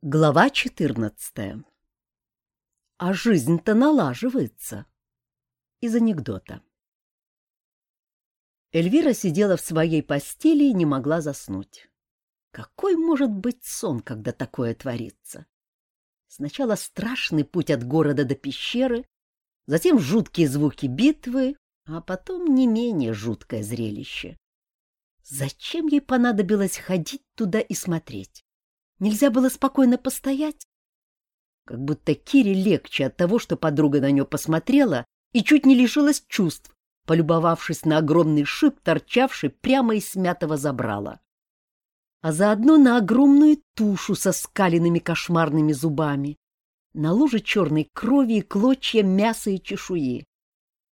Глава 14. А жизнь-то налаживается. Из анекдота. Эльвира сидела в своей постели и не могла заснуть. Какой может быть сон, когда такое творится? Сначала страшный путь от города до пещеры, затем жуткие звуки битвы, а потом не менее жуткое зрелище. Зачем ей понадобилось ходить туда и смотреть? Нельзя было спокойно постоять? Как будто Кире легче от того, что подруга на нее посмотрела и чуть не лишилась чувств, полюбовавшись на огромный шип, торчавший прямо из смятого забрала. А заодно на огромную тушу со скаленными кошмарными зубами, на луже черной крови и клочья мяса и чешуи,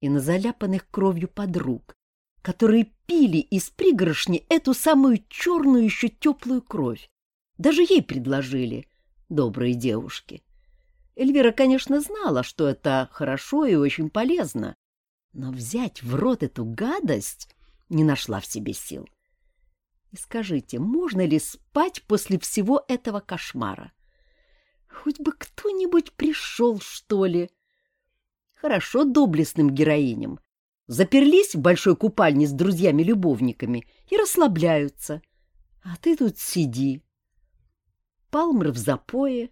и на заляпанных кровью подруг, которые пили из пригоршни эту самую черную еще теплую кровь. Даже ей предложили, добрые девушки. Эльвира, конечно, знала, что это хорошо и очень полезно, но взять в рот эту гадость не нашла в себе сил. И скажите, можно ли спать после всего этого кошмара? Хоть бы кто-нибудь пришел, что ли? Хорошо доблестным героиням. Заперлись в большой купальне с друзьями-любовниками и расслабляются. А ты тут сиди, Палмер в запое.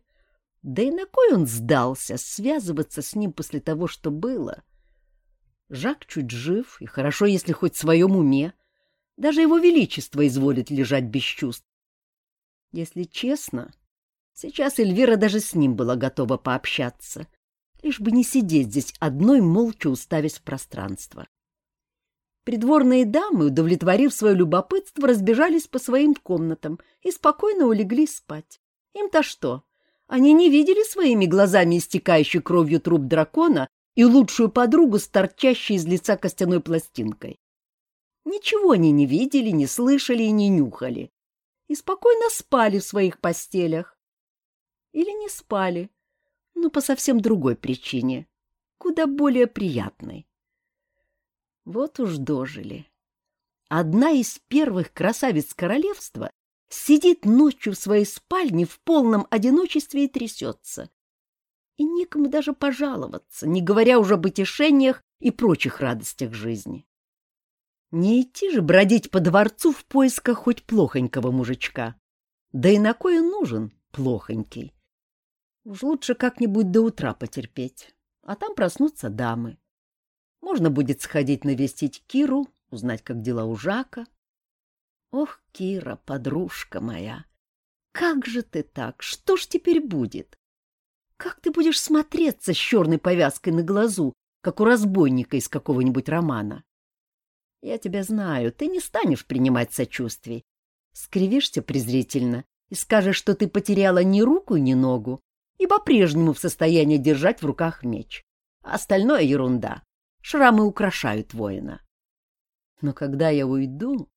Да и на кой он сдался связываться с ним после того, что было? Жак чуть жив, и хорошо, если хоть в своем уме. Даже его величество изволит лежать без чувств. Если честно, сейчас Эльвира даже с ним была готова пообщаться, лишь бы не сидеть здесь одной, молча уставясь в пространство. Придворные дамы, удовлетворив свое любопытство, разбежались по своим комнатам и спокойно улегли спать. Им-то что? Они не видели своими глазами истекающий кровью труп дракона и лучшую подругу с торчащей из лица костяной пластинкой. Ничего они не видели, не слышали и не нюхали. И спокойно спали в своих постелях. Или не спали, но по совсем другой причине, куда более приятной. Вот уж дожили. Одна из первых красавиц королевства сидит ночью в своей спальне в полном одиночестве и трясется. И некому даже пожаловаться, не говоря уже об утешениях и прочих радостях жизни. Не идти же бродить по дворцу в поисках хоть плохонького мужичка. Да и на кое нужен плохонький? Уж лучше как-нибудь до утра потерпеть, а там проснутся дамы. Можно будет сходить навестить Киру, узнать, как дела у Жака, Ох, Кира, подружка моя, как же ты так? Что ж теперь будет? Как ты будешь смотреться с черной повязкой на глазу, как у разбойника из какого-нибудь романа? Я тебя знаю, ты не станешь принимать сочувствий. Скривишься презрительно и скажешь, что ты потеряла ни руку, ни ногу, и по-прежнему в состоянии держать в руках меч. А остальное ерунда. Шрамы украшают воина. Но когда я уйду,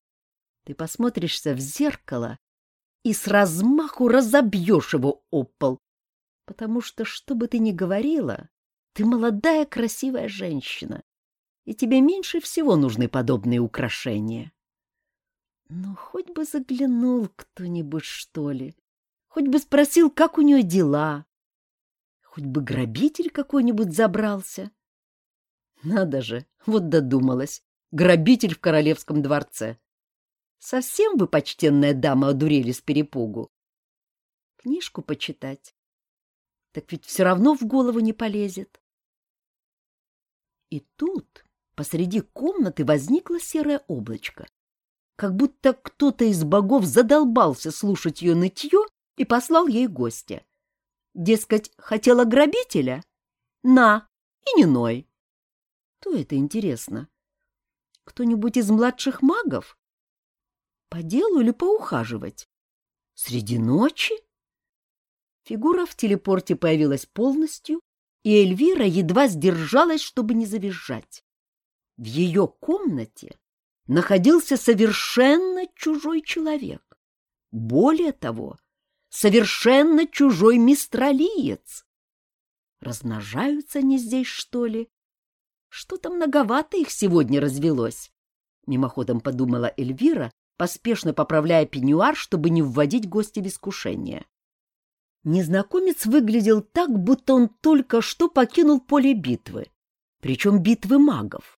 ты посмотришься в зеркало и с размаху разобьешь его об пол, потому что, что бы ты ни говорила, ты молодая красивая женщина, и тебе меньше всего нужны подобные украшения. Ну, хоть бы заглянул кто-нибудь, что ли, хоть бы спросил, как у нее дела, хоть бы грабитель какой-нибудь забрался. Надо же, вот додумалась, грабитель в королевском дворце. Совсем вы, почтенная дама, одурели с перепугу. Книжку почитать. Так ведь все равно в голову не полезет. И тут посреди комнаты возникло серое облачко, как будто кто-то из богов задолбался слушать ее нытье и послал ей гостя. Дескать, хотела грабителя? На, и не ной. Кто это, интересно? Кто-нибудь из младших магов? По делу или поухаживать? Среди ночи? Фигура в телепорте появилась полностью, и Эльвира едва сдержалась, чтобы не завизжать. В ее комнате находился совершенно чужой человек. Более того, совершенно чужой мистралиец. Размножаются они здесь, что ли? Что-то многовато их сегодня развелось. Мимоходом подумала Эльвира, поспешно поправляя пеньюар, чтобы не вводить гостя в искушение. Незнакомец выглядел так, будто он только что покинул поле битвы, причем битвы магов.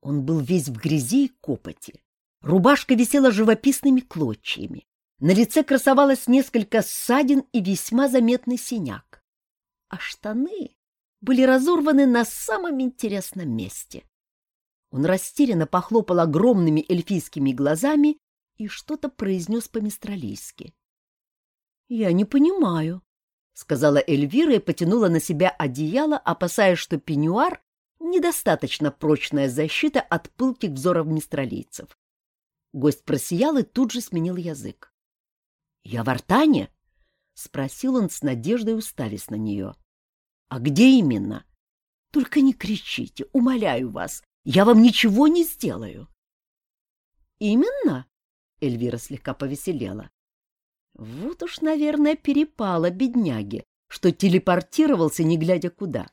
Он был весь в грязи и копоти. Рубашка висела живописными клочьями. На лице красовалось несколько ссадин и весьма заметный синяк. А штаны были разорваны на самом интересном месте. Он растерянно похлопал огромными эльфийскими глазами и что-то произнес по-мистралийски. — Я не понимаю, — сказала Эльвира и потянула на себя одеяло, опасаясь, что пеньюар — недостаточно прочная защита от пылких взоров мистралийцев. Гость просиял и тут же сменил язык. — Я в Артане? — спросил он с надеждой, уставясь на нее. — А где именно? — Только не кричите, умоляю вас, я вам ничего не сделаю. — Именно? — Эльвира слегка повеселела. Вот уж, наверное, перепало бедняге, что телепортировался, не глядя куда.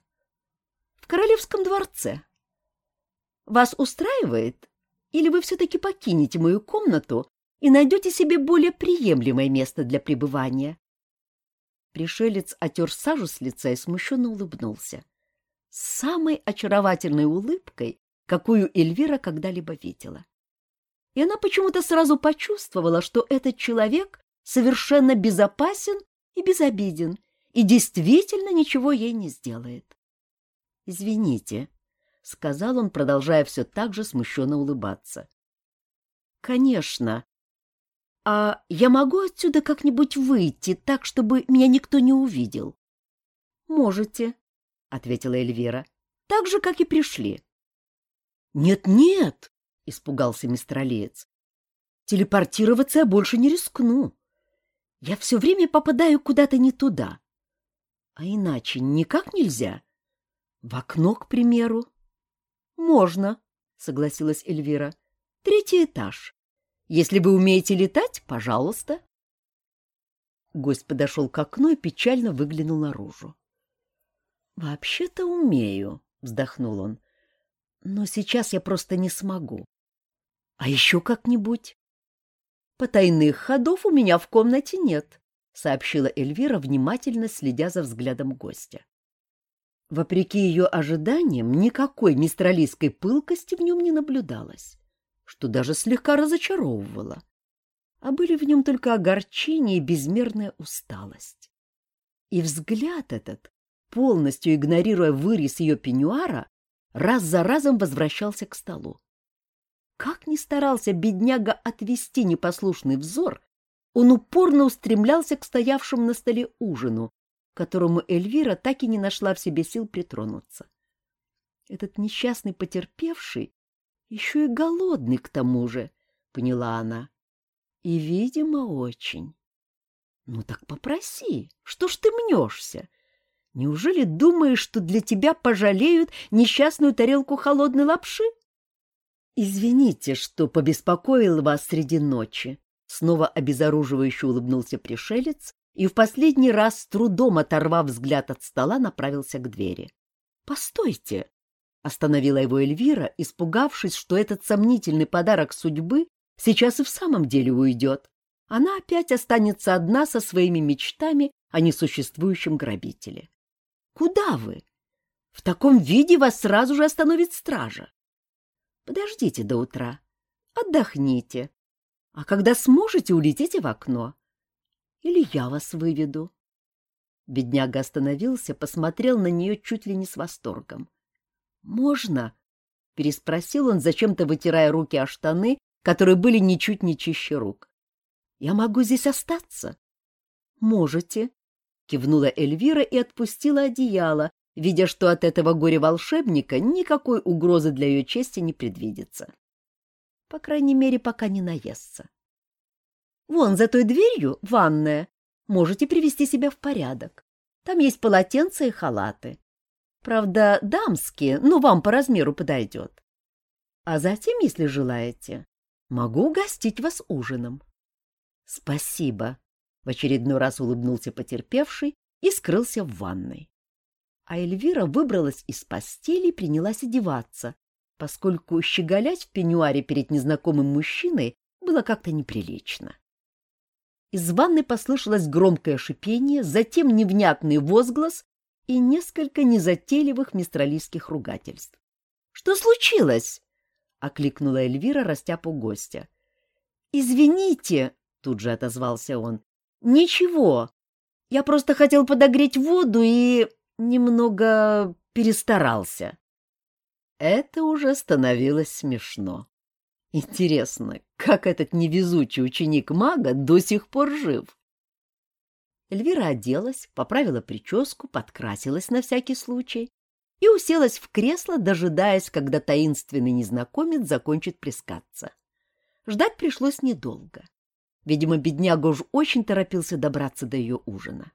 В королевском дворце. Вас устраивает? Или вы все-таки покинете мою комнату и найдете себе более приемлемое место для пребывания. Пришелец отер сажу с лица и смущенно улыбнулся. Самой очаровательной улыбкой, какую Эльвира когда-либо видела. И она почему-то сразу почувствовала, что этот человек совершенно безопасен и безобиден, и действительно ничего ей не сделает. «Извините», — сказал он, продолжая все так же смущенно улыбаться. «Конечно, «А я могу отсюда как-нибудь выйти так, чтобы меня никто не увидел?» «Можете», — ответила Эльвира, — «так же, как и пришли». «Нет-нет», — испугался мистер Олеец, — «телепортироваться я больше не рискну. Я все время попадаю куда-то не туда. А иначе никак нельзя. В окно, к примеру». «Можно», — согласилась Эльвира. «Третий этаж. Если вы умеете летать, пожалуйста. Гость подошел к окну и печально выглянул наружу. «Вообще-то умею», — вздохнул он. «Но сейчас я просто не смогу. А еще как-нибудь?» «Потайных ходов у меня в комнате нет», — сообщила Эльвира, внимательно следя за взглядом гостя. Вопреки ее ожиданиям, никакой мистралийской пылкости в нем не наблюдалось что даже слегка разочаровывало. А были в нем только огорчение и безмерная усталость. И взгляд этот, полностью игнорируя вырез ее пеньюара, раз за разом возвращался к столу. Как ни старался бедняга отвести непослушный взор, он упорно устремлялся к стоявшему на столе ужину, которому Эльвира так и не нашла в себе сил притронуться. Этот несчастный потерпевший еще и голодный к тому же, — поняла она. И, видимо, очень. Ну так попроси, что ж ты мнешься? Неужели думаешь, что для тебя пожалеют несчастную тарелку холодной лапши? Извините, что побеспокоил вас среди ночи. Снова обезоруживающе улыбнулся пришелец и в последний раз, с трудом оторвав взгляд от стола, направился к двери. — Постойте! Остановила его Эльвира, испугавшись, что этот сомнительный подарок судьбы сейчас и в самом деле уйдет. Она опять останется одна со своими мечтами о несуществующем грабителе. «Куда вы? В таком виде вас сразу же остановит стража. Подождите до утра, отдохните, а когда сможете, улетите в окно. Или я вас выведу». Бедняга остановился, посмотрел на нее чуть ли не с восторгом. «Можно?» — переспросил он, зачем-то вытирая руки о штаны, которые были ничуть не чище рук. «Я могу здесь остаться?» «Можете», — кивнула Эльвира и отпустила одеяло, видя, что от этого горе-волшебника никакой угрозы для ее чести не предвидится. По крайней мере, пока не наестся. «Вон за той дверью ванная. Можете привести себя в порядок. Там есть полотенца и халаты. Правда, дамские, но вам по размеру подойдет. А затем, если желаете, могу угостить вас ужином. — Спасибо, — в очередной раз улыбнулся потерпевший и скрылся в ванной. А Эльвира выбралась из постели и принялась одеваться, поскольку щеголять в пеньюаре перед незнакомым мужчиной было как-то неприлично. Из ванной послышалось громкое шипение, затем невнятный возглас и несколько незатейливых мистралийских ругательств. — Что случилось? — окликнула Эльвира, растяпу гостя. — Извините, — тут же отозвался он. — Ничего. Я просто хотел подогреть воду и немного перестарался. Это уже становилось смешно. Интересно, как этот невезучий ученик мага до сих пор жив? Эльвира оделась, поправила прическу, подкрасилась на всякий случай и уселась в кресло, дожидаясь, когда таинственный незнакомец закончит плескаться. Ждать пришлось недолго. Видимо, бедняга уж очень торопился добраться до ее ужина.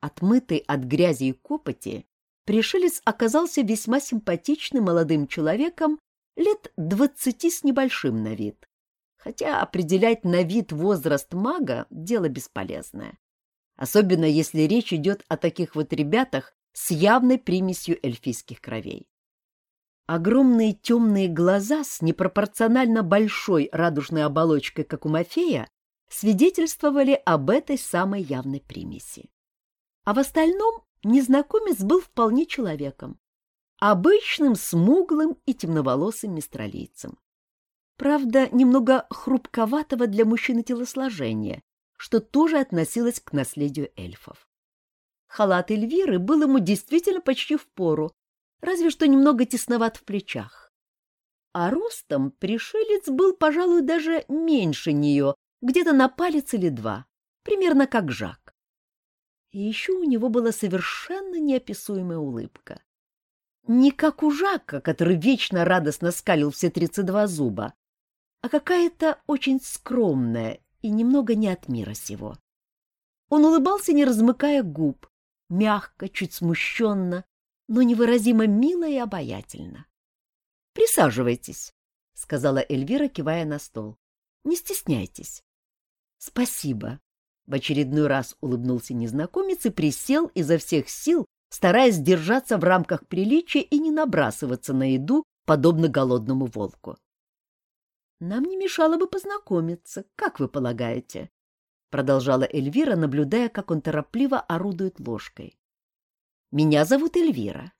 Отмытый от грязи и копоти, пришелец оказался весьма симпатичным молодым человеком лет двадцати с небольшим на вид. Хотя определять на вид возраст мага — дело бесполезное. Особенно если речь идет о таких вот ребятах с явной примесью эльфийских кровей. Огромные темные глаза с непропорционально большой радужной оболочкой, как у Мафея, свидетельствовали об этой самой явной примеси. А в остальном незнакомец был вполне человеком, обычным смуглым и темноволосым мистралийцем. Правда, немного хрупковатого для мужчины телосложения, что тоже относилось к наследию эльфов. Халат Эльвиры был ему действительно почти в пору, разве что немного тесноват в плечах. А ростом пришелец был, пожалуй, даже меньше нее, где-то на палец или два, примерно как Жак. И еще у него была совершенно неописуемая улыбка. Не как у Жака, который вечно радостно скалил все тридцать два зуба, а какая-то очень скромная и немного не от мира сего. Он улыбался, не размыкая губ, мягко, чуть смущенно, но невыразимо мило и обаятельно. — Присаживайтесь, — сказала Эльвира, кивая на стол. — Не стесняйтесь. — Спасибо. В очередной раз улыбнулся незнакомец и присел изо всех сил, стараясь держаться в рамках приличия и не набрасываться на еду, подобно голодному волку. «Нам не мешало бы познакомиться, как вы полагаете?» — продолжала Эльвира, наблюдая, как он торопливо орудует ложкой. «Меня зовут Эльвира.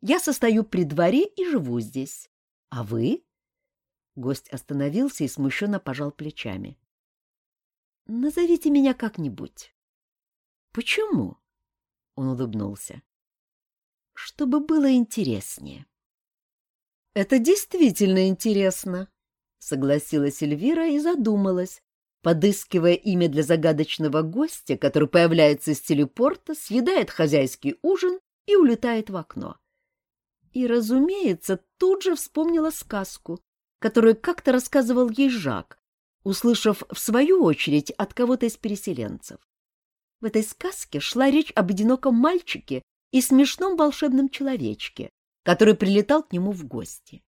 Я состою при дворе и живу здесь. А вы?» Гость остановился и смущенно пожал плечами. «Назовите меня как-нибудь». «Почему?» Он улыбнулся. Чтобы было интереснее. Это действительно интересно, согласилась Эльвира и задумалась, подыскивая имя для загадочного гостя, который появляется из телепорта, съедает хозяйский ужин и улетает в окно. И, разумеется, тут же вспомнила сказку, которую как-то рассказывал ей Жак, услышав в свою очередь от кого-то из переселенцев. В этой сказке шла речь об одиноком мальчике и смешном волшебном человечке, который прилетал к нему в гости.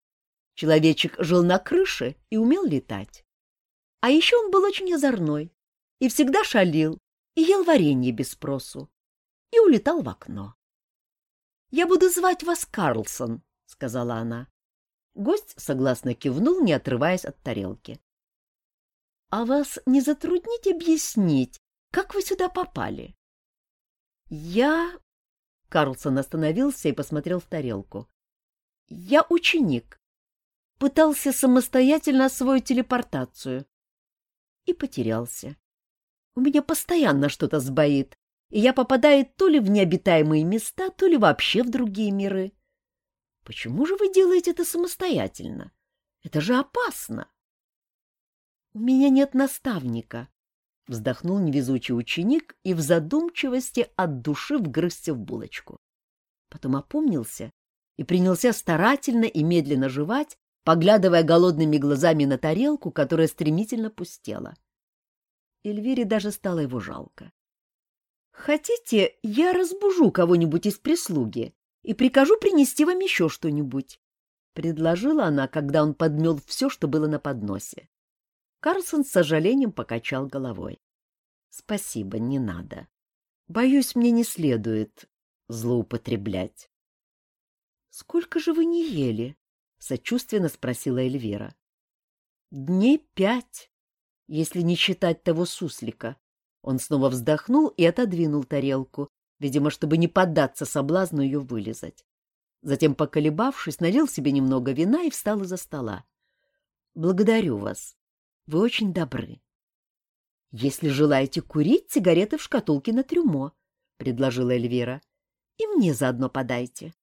Человечек жил на крыше и умел летать. А еще он был очень озорной и всегда шалил и ел варенье без спросу и улетал в окно. «Я буду звать вас Карлсон», — сказала она. Гость согласно кивнул, не отрываясь от тарелки. «А вас не затруднить объяснить, как вы сюда попали? Я... Карлсон остановился и посмотрел в тарелку. Я ученик. Пытался самостоятельно освоить телепортацию. И потерялся. У меня постоянно что-то сбоит, и я попадаю то ли в необитаемые места, то ли вообще в другие миры. Почему же вы делаете это самостоятельно? Это же опасно. У меня нет наставника, Вздохнул невезучий ученик и в задумчивости от души вгрызся в булочку. Потом опомнился и принялся старательно и медленно жевать, поглядывая голодными глазами на тарелку, которая стремительно пустела. Эльвире даже стало его жалко. «Хотите, я разбужу кого-нибудь из прислуги и прикажу принести вам еще что-нибудь?» — предложила она, когда он подмел все, что было на подносе. Карлсон с сожалением покачал головой. — Спасибо, не надо. Боюсь, мне не следует злоупотреблять. — Сколько же вы не ели? — сочувственно спросила Эльвира. — Дней пять. если не считать того суслика. Он снова вздохнул и отодвинул тарелку, видимо, чтобы не поддаться соблазну ее вылезать. Затем, поколебавшись, налил себе немного вина и встал из-за стола. — Благодарю вас. Вы очень добры. — Если желаете курить, сигареты в шкатулке на трюмо, — предложила Эльвира. — И мне заодно подайте.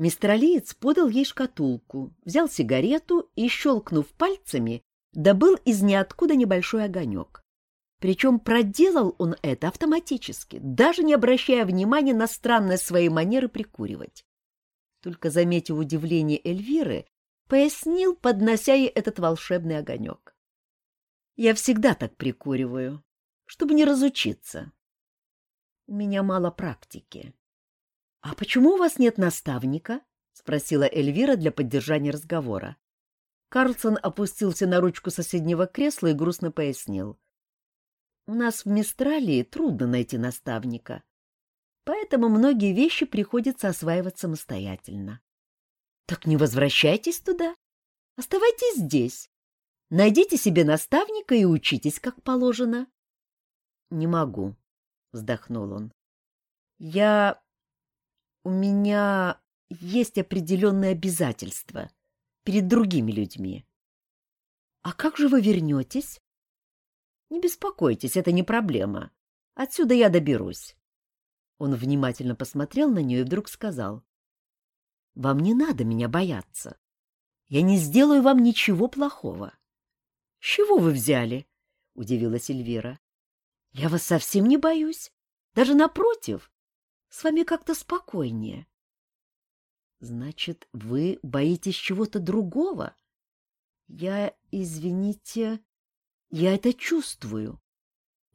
Мистер Алиец подал ей шкатулку, взял сигарету и, щелкнув пальцами, добыл из ниоткуда небольшой огонек. Причем проделал он это автоматически, даже не обращая внимания на странные свои манеры прикуривать. Только, заметив удивление Эльвиры, пояснил, поднося ей этот волшебный огонек. «Я всегда так прикуриваю, чтобы не разучиться. У меня мало практики». «А почему у вас нет наставника?» — спросила Эльвира для поддержания разговора. Карлсон опустился на ручку соседнего кресла и грустно пояснил. У нас в Мистралии трудно найти наставника, поэтому многие вещи приходится осваивать самостоятельно. Так не возвращайтесь туда, оставайтесь здесь. Найдите себе наставника и учитесь, как положено. — Не могу, — вздохнул он. — Я... У меня есть определенные обязательства перед другими людьми. — А как же вы вернетесь? Не беспокойтесь, это не проблема. Отсюда я доберусь. Он внимательно посмотрел на нее и вдруг сказал. — Вам не надо меня бояться. Я не сделаю вам ничего плохого. — С чего вы взяли? — удивилась Эльвира. — Я вас совсем не боюсь. Даже напротив. С вами как-то спокойнее. — Значит, вы боитесь чего-то другого? Я, извините... Я это чувствую.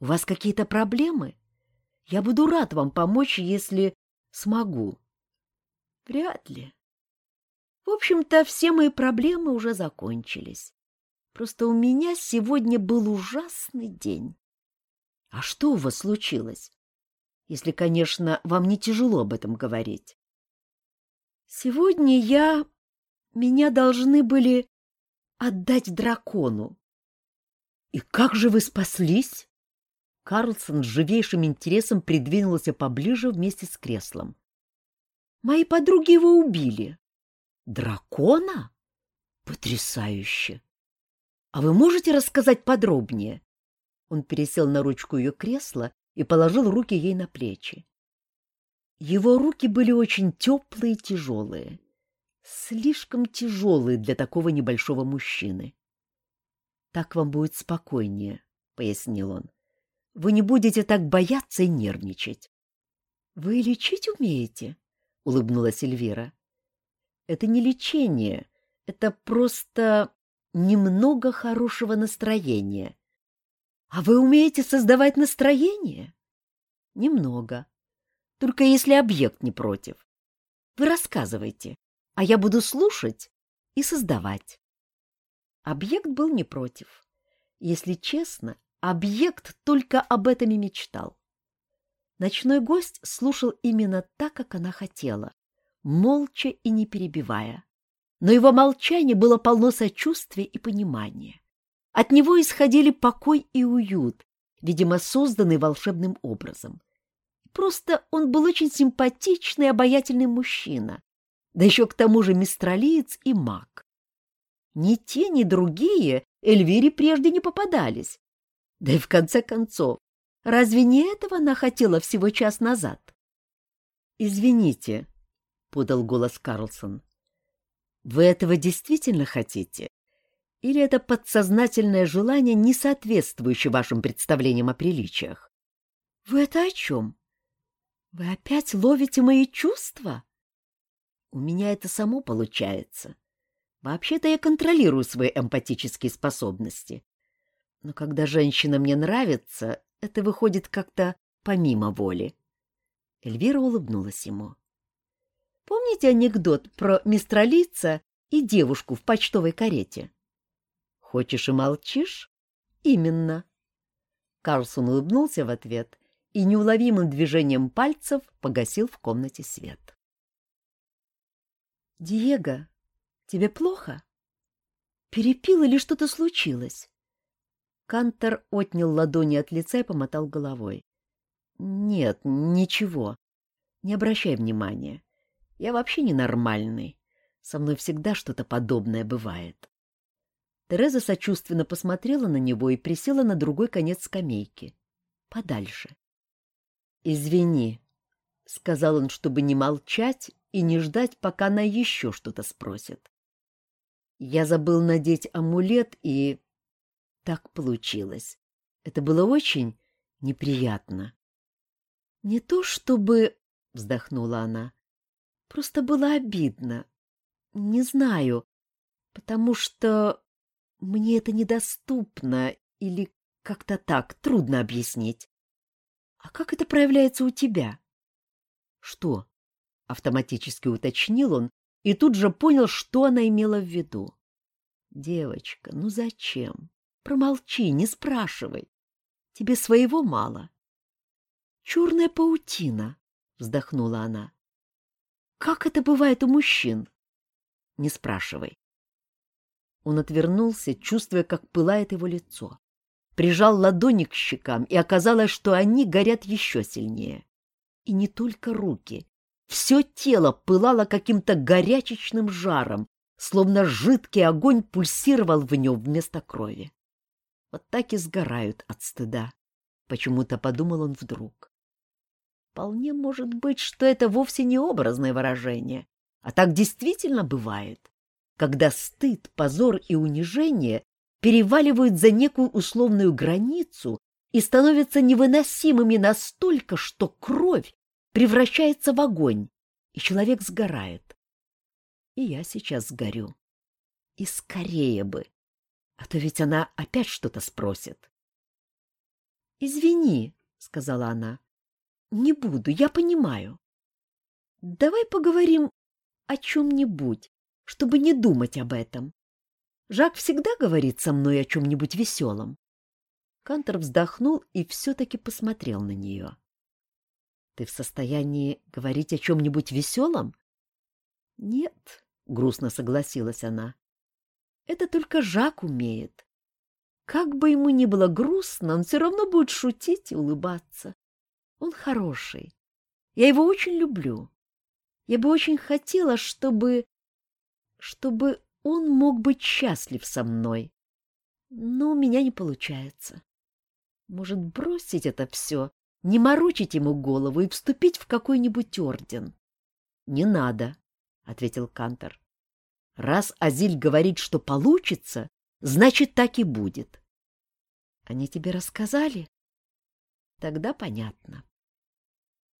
У вас какие-то проблемы? Я буду рад вам помочь, если смогу. Вряд ли. В общем-то, все мои проблемы уже закончились. Просто у меня сегодня был ужасный день. А что у вас случилось? Если, конечно, вам не тяжело об этом говорить. Сегодня я... Меня должны были отдать дракону. «И как же вы спаслись?» Карлсон с живейшим интересом придвинулся поближе вместе с креслом. «Мои подруги его убили». «Дракона? Потрясающе! А вы можете рассказать подробнее?» Он пересел на ручку ее кресла и положил руки ей на плечи. Его руки были очень теплые и тяжелые, слишком тяжелые для такого небольшого мужчины. Так вам будет спокойнее, — пояснил он. Вы не будете так бояться и нервничать. — Вы лечить умеете? — улыбнулась Эльвира. — Это не лечение, это просто немного хорошего настроения. — А вы умеете создавать настроение? — Немного. Только если объект не против. Вы рассказывайте, а я буду слушать и создавать. Объект был не против. Если честно, объект только об этом и мечтал. Ночной гость слушал именно так, как она хотела, молча и не перебивая. Но его молчание было полно сочувствия и понимания. От него исходили покой и уют, видимо, созданный волшебным образом. Просто он был очень симпатичный обаятельный мужчина, да еще к тому же мистралиец и маг. Ни те, ни другие Эльвире прежде не попадались. Да и в конце концов, разве не этого она хотела всего час назад? «Извините», — подал голос Карлсон. «Вы этого действительно хотите? Или это подсознательное желание, не соответствующее вашим представлениям о приличиях?» «Вы это о чем? Вы опять ловите мои чувства?» «У меня это само получается. Вообще-то я контролирую свои эмпатические способности. Но когда женщина мне нравится, это выходит как-то помимо воли. Эльвира улыбнулась ему. Помните анекдот про мистралица и девушку в почтовой карете? Хочешь и молчишь? Именно. Карлсон улыбнулся в ответ и неуловимым движением пальцев погасил в комнате свет. «Диего, Тебе плохо? Перепил или что-то случилось? Кантор отнял ладони от лица и помотал головой. — Нет, ничего. Не обращай внимания. Я вообще ненормальный. Со мной всегда что-то подобное бывает. Тереза сочувственно посмотрела на него и присела на другой конец скамейки. Подальше. «Извини», — сказал он, чтобы не молчать и не ждать, пока она еще что-то спросит. «Я забыл надеть амулет, и так получилось. Это было очень неприятно». «Не то чтобы...» — вздохнула она. «Просто было обидно. Не знаю, потому что мне это недоступно или как-то так, трудно объяснить. А как это проявляется у тебя? Что? Автоматически уточнил он и тут же понял, что она имела в виду. Девочка, ну зачем? Промолчи, не спрашивай. Тебе своего мало. Черная паутина, вздохнула она. Как это бывает у мужчин? Не спрашивай. Он отвернулся, чувствуя, как пылает его лицо. Прижал ладони к щекам, и оказалось, что они горят еще сильнее. И не только руки. Все тело пылало каким-то горячечным жаром, словно жидкий огонь пульсировал в нем вместо крови. Вот так и сгорают от стыда. Почему-то подумал он вдруг. Вполне может быть, что это вовсе не образное выражение, а так действительно бывает когда стыд, позор и унижение переваливают за некую условную границу и становятся невыносимыми настолько, что кровь превращается в огонь, и человек сгорает. И я сейчас сгорю. И скорее бы, а то ведь она опять что-то спросит. — Извини, — сказала она, — не буду, я понимаю. Давай поговорим о чем-нибудь, чтобы не думать об этом. Жак всегда говорит со мной о чем-нибудь веселом. Кантор вздохнул и все-таки посмотрел на нее. — Ты в состоянии говорить о чем-нибудь веселом? — Нет, — грустно согласилась она. — Это только Жак умеет. Как бы ему ни было грустно, он все равно будет шутить и улыбаться. Он хороший. Я его очень люблю. Я бы очень хотела, чтобы чтобы он мог быть счастлив со мной. Но у меня не получается. Может, бросить это все, не морочить ему голову и вступить в какой-нибудь орден? — Не надо, — ответил Кантор. — Раз Азиль говорит, что получится, значит, так и будет. — Они тебе рассказали? — Тогда понятно.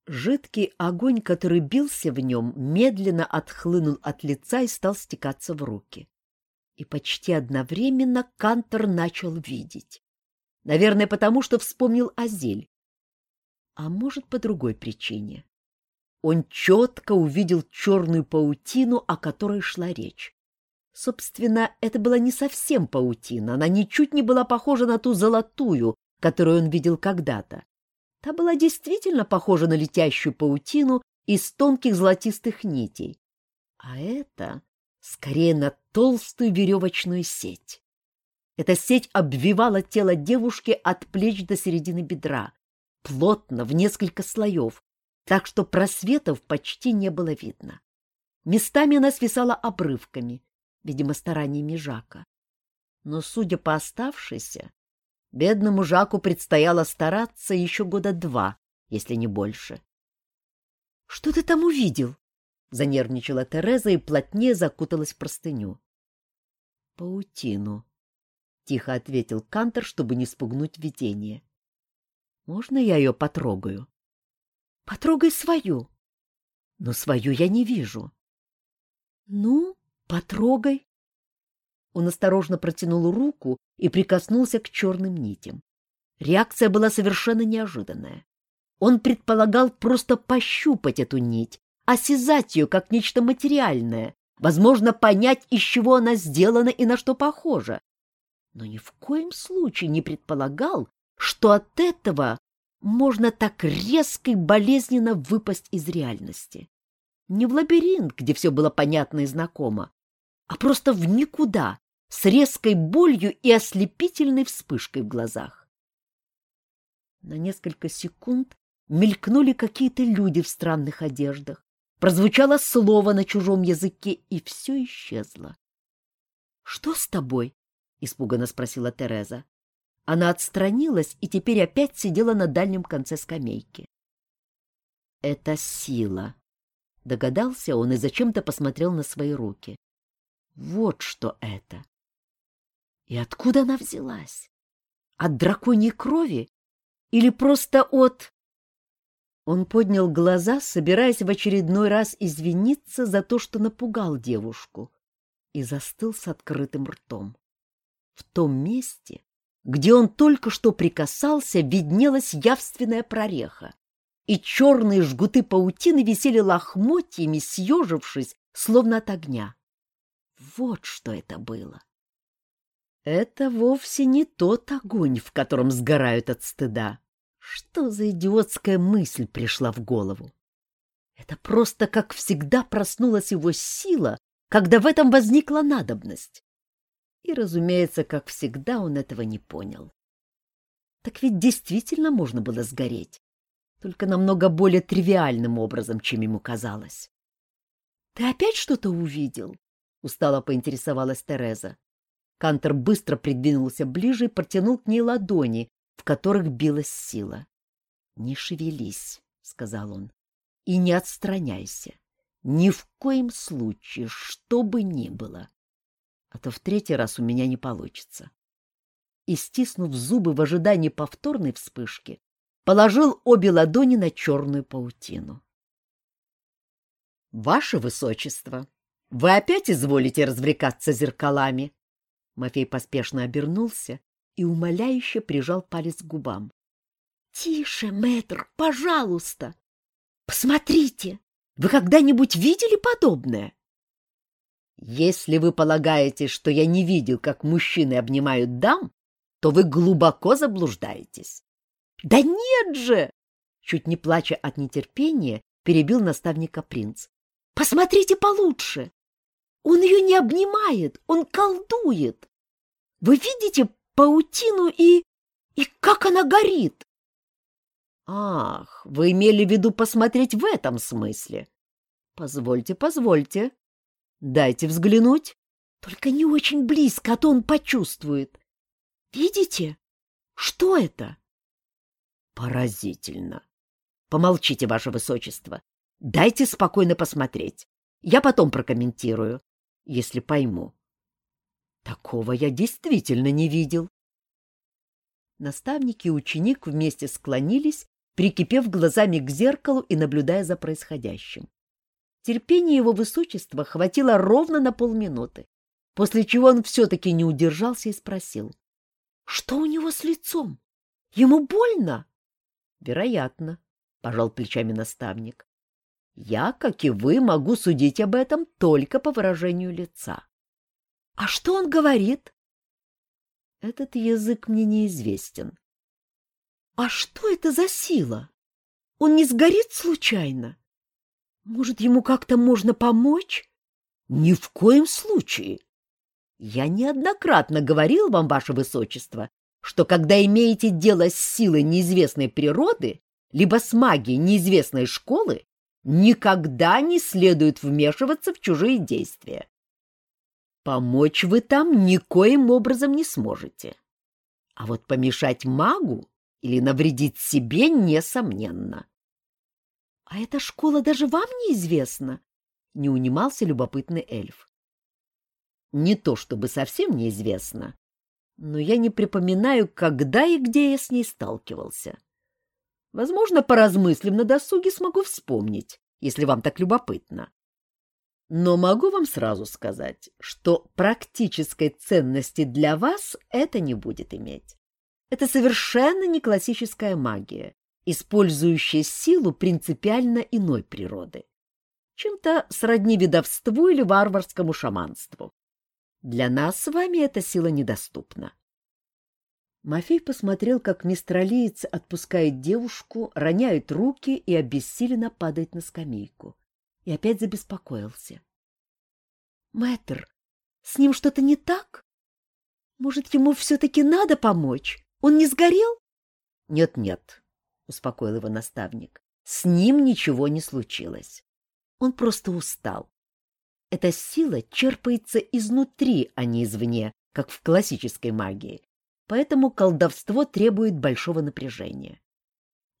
Жидкий огонь, который бился в нем, медленно отхлынул от лица и стал стекаться в руки. И почти одновременно Кантор начал видеть. Наверное, потому что вспомнил Азель. А может, по другой причине. Он четко увидел черную паутину, о которой шла речь. Собственно, это была не совсем паутина, она ничуть не была похожа на ту золотую, которую он видел когда-то. Та была действительно похожа на летящую паутину из тонких золотистых нитей. А это скорее на толстую веревочную сеть. Эта сеть обвивала тело девушки от плеч до середины бедра, плотно, в несколько слоев, так что просветов почти не было видно. Местами она свисала обрывками, видимо, стараниями Жака. Но, судя по оставшейся, Бедному Жаку предстояло стараться еще года два, если не больше. — Что ты там увидел? — занервничала Тереза и плотнее закуталась в простыню. — Паутину, — тихо ответил Кантор, чтобы не спугнуть видение. — Можно я ее потрогаю? — Потрогай свою. — Но свою я не вижу. — Ну, потрогай. Он осторожно протянул руку и прикоснулся к черным нитям. Реакция была совершенно неожиданная. Он предполагал просто пощупать эту нить, осязать ее как нечто материальное, возможно, понять, из чего она сделана и на что похожа. Но ни в коем случае не предполагал, что от этого можно так резко и болезненно выпасть из реальности. Не в лабиринт, где все было понятно и знакомо, а просто в никуда, с резкой болью и ослепительной вспышкой в глазах. На несколько секунд мелькнули какие-то люди в странных одеждах, прозвучало слово на чужом языке, и все исчезло. — Что с тобой? — испуганно спросила Тереза. Она отстранилась и теперь опять сидела на дальнем конце скамейки. — Это сила, — догадался он и зачем-то посмотрел на свои руки. Вот что это! И откуда она взялась? От драконьей крови или просто от... Он поднял глаза, собираясь в очередной раз извиниться за то, что напугал девушку, и застыл с открытым ртом. В том месте, где он только что прикасался, виднелась явственная прореха, и черные жгуты паутины висели лохмотьями, съежившись, словно от огня. Вот что это было. Это вовсе не тот огонь, в котором сгорают от стыда. Что за идиотская мысль пришла в голову? Это просто, как всегда, проснулась его сила, когда в этом возникла надобность. И, разумеется, как всегда, он этого не понял. Так ведь действительно можно было сгореть, только намного более тривиальным образом, чем ему казалось. — Ты опять что-то увидел? — устало поинтересовалась Тереза. Кантер быстро придвинулся ближе и протянул к ней ладони, в которых билась сила. — Не шевелись, — сказал он, — и не отстраняйся. Ни в коем случае, что бы ни было. А то в третий раз у меня не получится. И, стиснув зубы в ожидании повторной вспышки, положил обе ладони на черную паутину. — Ваше Высочество, вы опять изволите развлекаться зеркалами? Мафей поспешно обернулся и умоляюще прижал палец к губам. — Тише, мэтр, пожалуйста! Посмотрите! Вы когда-нибудь видели подобное? Если вы полагаете, что я не видел, как мужчины обнимают дам, то вы глубоко заблуждаетесь. — Да нет же! Чуть не плача от нетерпения, перебил наставника принц. — Посмотрите получше! Он ее не обнимает, он колдует. Вы видите паутину и... и как она горит? Ах, вы имели в виду посмотреть в этом смысле? Позвольте, позвольте. Дайте взглянуть. Только не очень близко, а то он почувствует. Видите? Что это? Поразительно. Помолчите, ваше высочество. Дайте спокойно посмотреть. Я потом прокомментирую если пойму. Такого я действительно не видел. Наставник и ученик вместе склонились, прикипев глазами к зеркалу и наблюдая за происходящим. Терпения его высочества хватило ровно на полминуты, после чего он все-таки не удержался и спросил. — Что у него с лицом? Ему больно? — Вероятно, — пожал плечами наставник. Я, как и вы, могу судить об этом только по выражению лица. — А что он говорит? — Этот язык мне неизвестен. — А что это за сила? Он не сгорит случайно? Может, ему как-то можно помочь? — Ни в коем случае. Я неоднократно говорил вам, ваше высочество, что когда имеете дело с силой неизвестной природы, либо с магией неизвестной школы, никогда не следует вмешиваться в чужие действия. Помочь вы там никоим образом не сможете. А вот помешать магу или навредить себе несомненно. — А эта школа даже вам неизвестна? — не унимался любопытный эльф. — Не то чтобы совсем неизвестно, но я не припоминаю, когда и где я с ней сталкивался. Возможно, поразмыслив на досуге, смогу вспомнить, если вам так любопытно. Но могу вам сразу сказать, что практической ценности для вас это не будет иметь. Это совершенно не классическая магия, использующая силу принципиально иной природы. Чем-то сродни ведовству или варварскому шаманству. Для нас с вами эта сила недоступна. Мафей посмотрел, как мистралиец отпускает девушку, роняет руки и обессиленно падает на скамейку. И опять забеспокоился. — Мэтр, с ним что-то не так? Может, ему все-таки надо помочь? Он не сгорел? Нет-нет, успокоил его наставник. С ним ничего не случилось. Он просто устал. Эта сила черпается изнутри, а не извне, как в классической магии. Поэтому колдовство требует большого напряжения.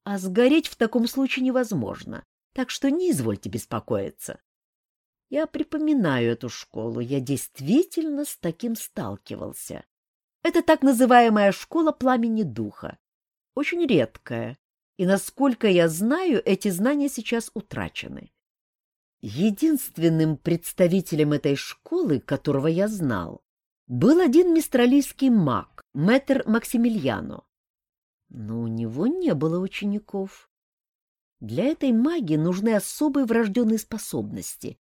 А сгореть в таком случае невозможно, так что не извольте беспокоиться. Я припоминаю эту школу, я действительно с таким сталкивался. Это так называемая школа пламени духа. Очень редкая, и, насколько я знаю, эти знания сейчас утрачены. Единственным представителем этой школы, которого я знал, был один мистралийский маг, мэтр Максимилиано. Но у него не было учеников. Для этой магии нужны особые врожденные способности,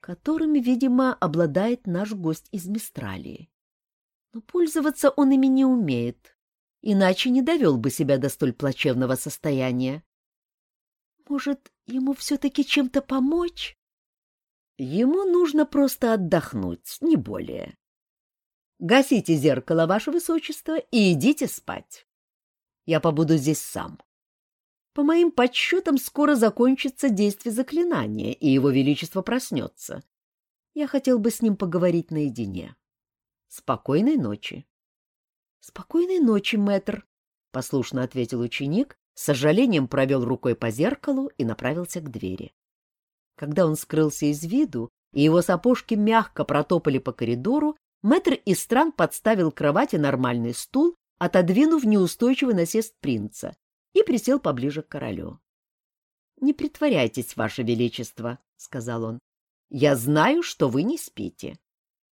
которыми, видимо, обладает наш гость из Мистралии. Но пользоваться он ими не умеет, иначе не довел бы себя до столь плачевного состояния. Может, ему все-таки чем-то помочь? Ему нужно просто отдохнуть, не более. Гасите зеркало, ваше высочество, и идите спать. Я побуду здесь сам. По моим подсчетам, скоро закончится действие заклинания, и его величество проснется. Я хотел бы с ним поговорить наедине. Спокойной ночи. — Спокойной ночи, мэтр, — послушно ответил ученик, с сожалением провел рукой по зеркалу и направился к двери. Когда он скрылся из виду, и его сапожки мягко протопали по коридору, мэтр Истран подставил к кровати нормальный стул, отодвинув неустойчивый насест принца, и присел поближе к королю. — Не притворяйтесь, ваше величество, — сказал он. — Я знаю, что вы не спите.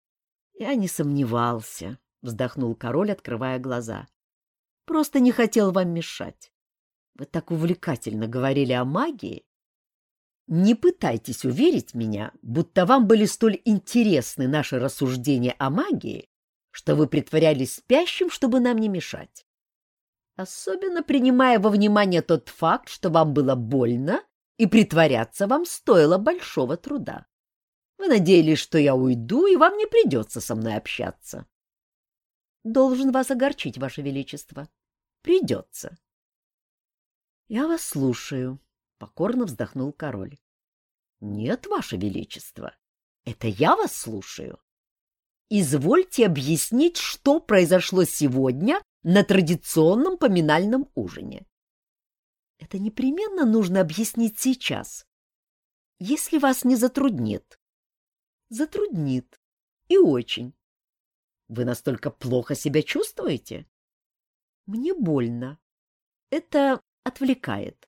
— Я не сомневался, — вздохнул король, открывая глаза. — Просто не хотел вам мешать. Вы так увлекательно говорили о магии, не пытайтесь уверить меня, будто вам были столь интересны наши рассуждения о магии, что вы притворялись спящим, чтобы нам не мешать. Особенно принимая во внимание тот факт, что вам было больно, и притворяться вам стоило большого труда. Вы надеялись, что я уйду, и вам не придется со мной общаться. Должен вас огорчить, Ваше Величество. Придется. Я вас слушаю, — покорно вздохнул король. — Нет, ваше величество, это я вас слушаю. Извольте объяснить, что произошло сегодня на традиционном поминальном ужине. Это непременно нужно объяснить сейчас, если вас не затруднит. Затруднит. И очень. Вы настолько плохо себя чувствуете? Мне больно. Это отвлекает.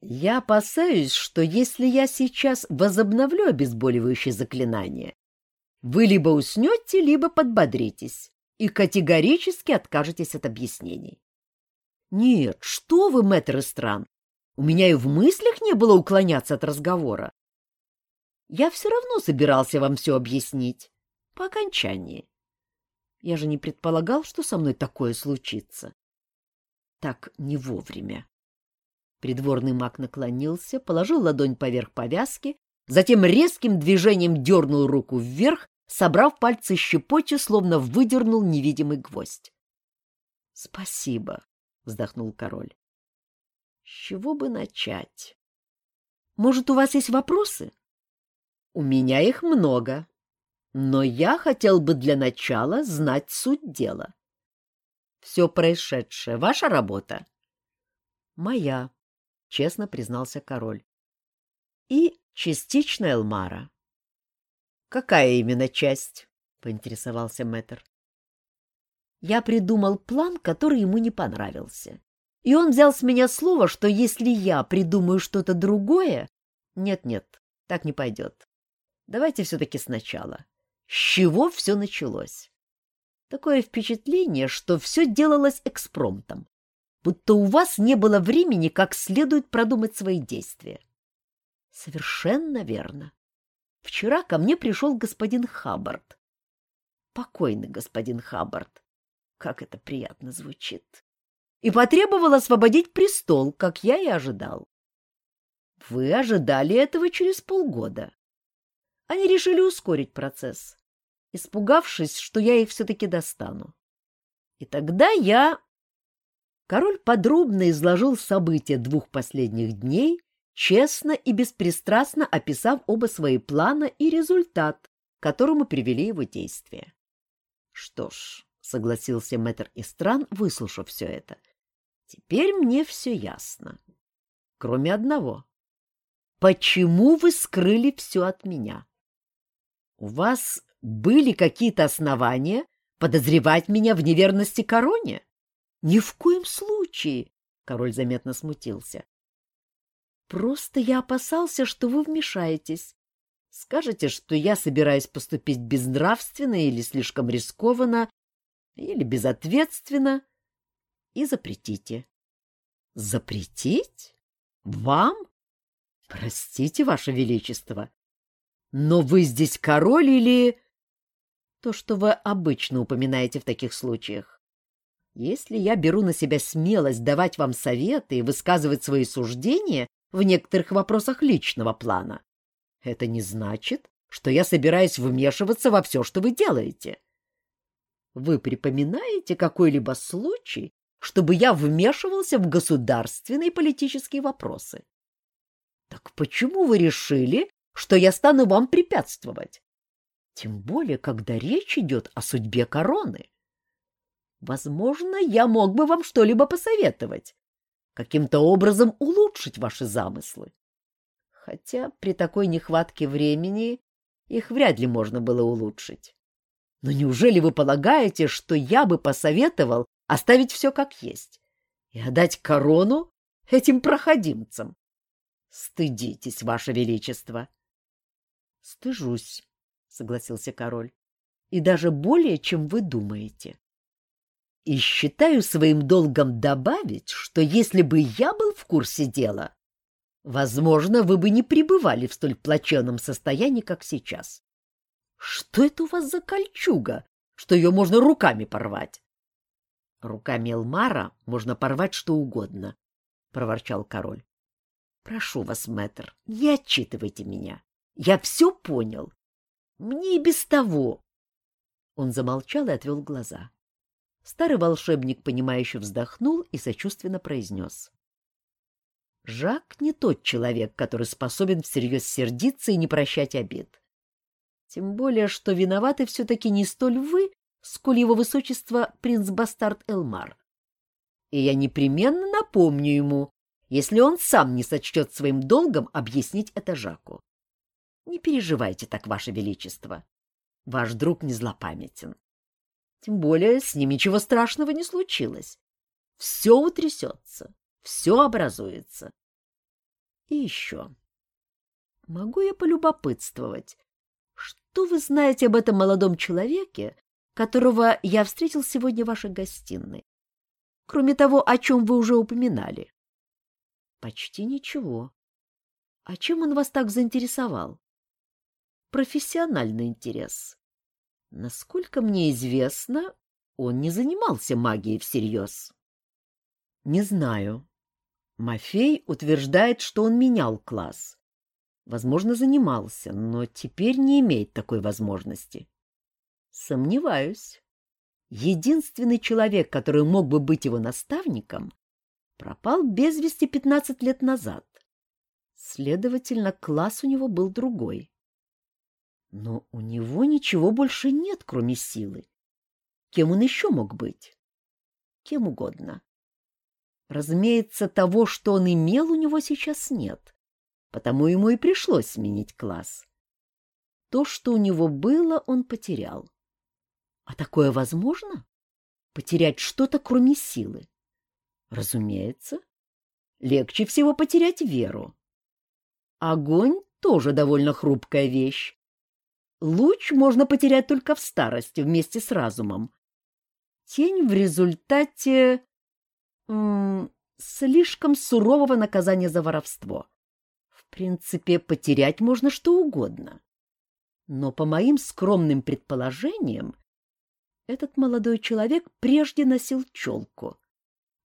Я опасаюсь, что если я сейчас возобновлю обезболивающее заклинание, вы либо уснете, либо подбодритесь и категорически откажетесь от объяснений. Нет, что вы, мэтр стран, у меня и в мыслях не было уклоняться от разговора. Я все равно собирался вам все объяснить по окончании. Я же не предполагал, что со мной такое случится. Так не вовремя. Придворный маг наклонился, положил ладонь поверх повязки, затем резким движением дернул руку вверх, собрав пальцы щепотью, словно выдернул невидимый гвоздь. — Спасибо, — вздохнул король. — С чего бы начать? Может, у вас есть вопросы? — У меня их много, но я хотел бы для начала знать суть дела. Все происшедшее — ваша работа? — Моя, — честно признался король. — И частично Элмара. — Какая именно часть? — поинтересовался мэтр. Я придумал план, который ему не понравился. И он взял с меня слово, что если я придумаю что-то другое... Нет-нет, так не пойдет. Давайте все-таки сначала. С чего все началось? Такое впечатление, что все делалось экспромтом будто у вас не было времени как следует продумать свои действия. Совершенно верно. Вчера ко мне пришел господин Хаббард. Покойный господин Хаббард. Как это приятно звучит. И потребовал освободить престол, как я и ожидал. Вы ожидали этого через полгода. Они решили ускорить процесс. испугавшись, что я их все-таки достану. И тогда я... Король подробно изложил события двух последних дней, честно и беспристрастно описав оба свои плана и результат, к которому привели его действия. Что ж, согласился мэтр Истран, выслушав все это. Теперь мне все ясно. Кроме одного. Почему вы скрыли все от меня? У вас были какие-то основания подозревать меня в неверности короне? Ни в коем случае, король заметно смутился. Просто я опасался, что вы вмешаетесь. Скажете, что я собираюсь поступить безнравственно или слишком рискованно, или безответственно, и запретите. Запретить? Вам? Простите, Ваше Величество, но вы здесь король или... То, что вы обычно упоминаете в таких случаях. Если я беру на себя смелость давать вам советы и высказывать свои суждения в некоторых вопросах личного плана, это не значит, что я собираюсь вмешиваться во все, что вы делаете. Вы припоминаете какой-либо случай, чтобы я вмешивался в государственные политические вопросы? Так почему вы решили, что я стану вам препятствовать? Тем более, когда речь идет о судьбе короны. Возможно, я мог бы вам что-либо посоветовать, каким-то образом улучшить ваши замыслы. Хотя при такой нехватке времени их вряд ли можно было улучшить. Но неужели вы полагаете, что я бы посоветовал оставить все как есть и отдать корону этим проходимцам? Стыдитесь, ваше величество. Стыжусь, согласился король. И даже более, чем вы думаете. И считаю своим долгом добавить, что если бы я был в курсе дела, возможно, вы бы не пребывали в столь плачевном состоянии, как сейчас. Что это у вас за кольчуга, что ее можно руками порвать? — Руками Элмара можно порвать что угодно, — проворчал король. — Прошу вас, мэтр, не отчитывайте меня. Я все понял. Мне и без того. Он замолчал и отвел глаза. Старый волшебник, понимающе вздохнул и сочувственно произнес. Жак не тот человек, который способен всерьез сердиться и не прощать обид. Тем более, что виноваты все-таки не столь вы, сколь его высочество принц-бастард Элмар. И я непременно напомню ему, если он сам не сочтет своим долгом объяснить это Жаку. Не переживайте так, ваше величество. Ваш друг не злопамятен. Тем более с ним ничего страшного не случилось. Все утрясется, все образуется. И еще. Могу я полюбопытствовать, что вы знаете об этом молодом человеке, которого я встретил сегодня в вашей гостиной? Кроме того, о чем вы уже упоминали. Почти ничего. А чем он вас так заинтересовал? Профессиональный интерес. Насколько мне известно, он не занимался магией всерьез. Не знаю. Мафей утверждает, что он менял класс. Возможно, занимался, но теперь не имеет такой возможности. Сомневаюсь. Единственный человек, который мог бы быть его наставником, пропал без вести 15 лет назад. Следовательно, класс у него был другой. Но у него ничего больше нет, кроме силы. Кем он еще мог быть? Кем угодно. Разумеется, того, что он имел, у него сейчас нет потому ему и пришлось сменить класс. То, что у него было, он потерял. А такое возможно? Потерять что-то, кроме силы? Разумеется. Легче всего потерять веру. Огонь тоже довольно хрупкая вещь. Луч можно потерять только в старости вместе с разумом. Тень в результате м слишком сурового наказания за воровство принципе, потерять можно что угодно. Но, по моим скромным предположениям, этот молодой человек прежде носил челку,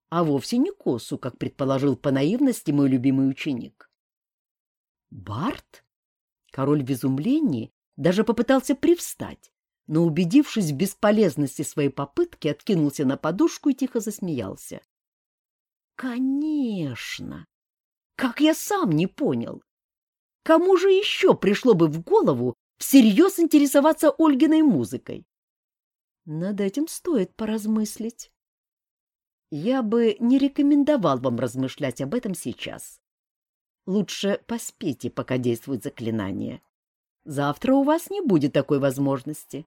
а вовсе не косу, как предположил по наивности мой любимый ученик. Барт? Король в изумлении даже попытался привстать, но, убедившись в бесполезности своей попытки, откинулся на подушку и тихо засмеялся. «Конечно! Как я сам не понял! Кому же еще пришло бы в голову всерьез интересоваться Ольгиной музыкой? Над этим стоит поразмыслить. Я бы не рекомендовал вам размышлять об этом сейчас. Лучше поспите, пока действует заклинание. Завтра у вас не будет такой возможности.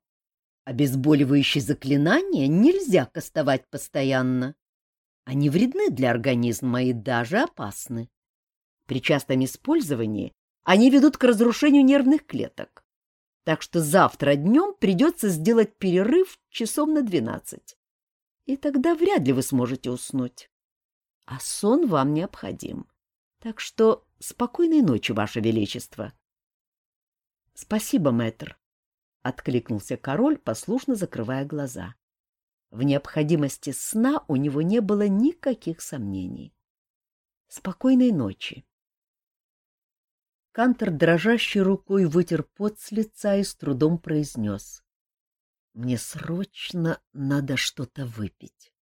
Обезболивающие заклинания нельзя кастовать постоянно. Они вредны для организма и даже опасны. При частом использовании они ведут к разрушению нервных клеток. Так что завтра днем придется сделать перерыв часов на двенадцать. И тогда вряд ли вы сможете уснуть. А сон вам необходим. Так что спокойной ночи, Ваше Величество. — Спасибо, мэтр, откликнулся король, послушно закрывая глаза. В необходимости сна у него не было никаких сомнений. Спокойной ночи. Кантор дрожащей рукой вытер пот с лица и с трудом произнес. «Мне срочно надо что-то выпить».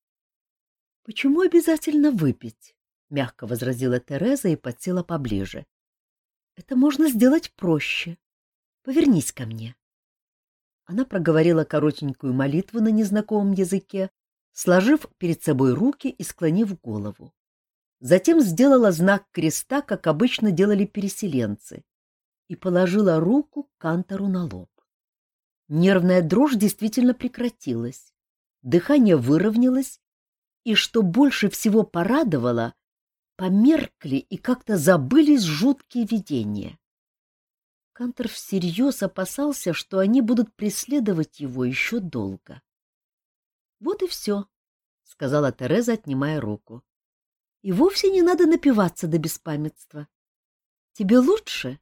«Почему обязательно выпить?» — мягко возразила Тереза и подсела поближе. «Это можно сделать проще. Повернись ко мне». Она проговорила коротенькую молитву на незнакомом языке, сложив перед собой руки и склонив голову. Затем сделала знак креста, как обычно делали переселенцы, и положила руку Кантору на лоб. Нервная дрожь действительно прекратилась, дыхание выровнялось, и, что больше всего порадовало, померкли и как-то забылись жуткие видения. Кантер всерьез опасался, что они будут преследовать его еще долго. — Вот и все, — сказала Тереза, отнимая руку. — И вовсе не надо напиваться до беспамятства. Тебе лучше?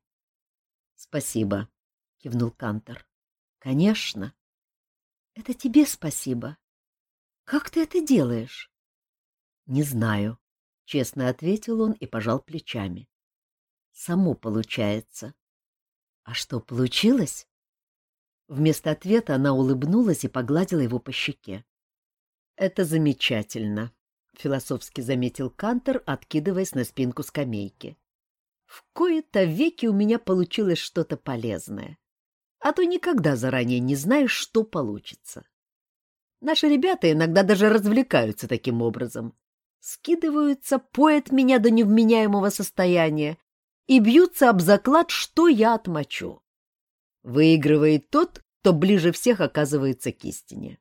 — Спасибо, — кивнул Кантер. — Конечно. — Это тебе спасибо. Как ты это делаешь? — Не знаю, — честно ответил он и пожал плечами. — Само получается. А что, получилось? Вместо ответа она улыбнулась и погладила его по щеке. Это замечательно, философски заметил Кантер, откидываясь на спинку скамейки. В кои-то веки у меня получилось что-то полезное. А то никогда заранее не знаешь, что получится. Наши ребята иногда даже развлекаются таким образом. Скидываются, поят меня до невменяемого состояния, и бьются об заклад, что я отмочу. Выигрывает тот, кто ближе всех оказывается к истине.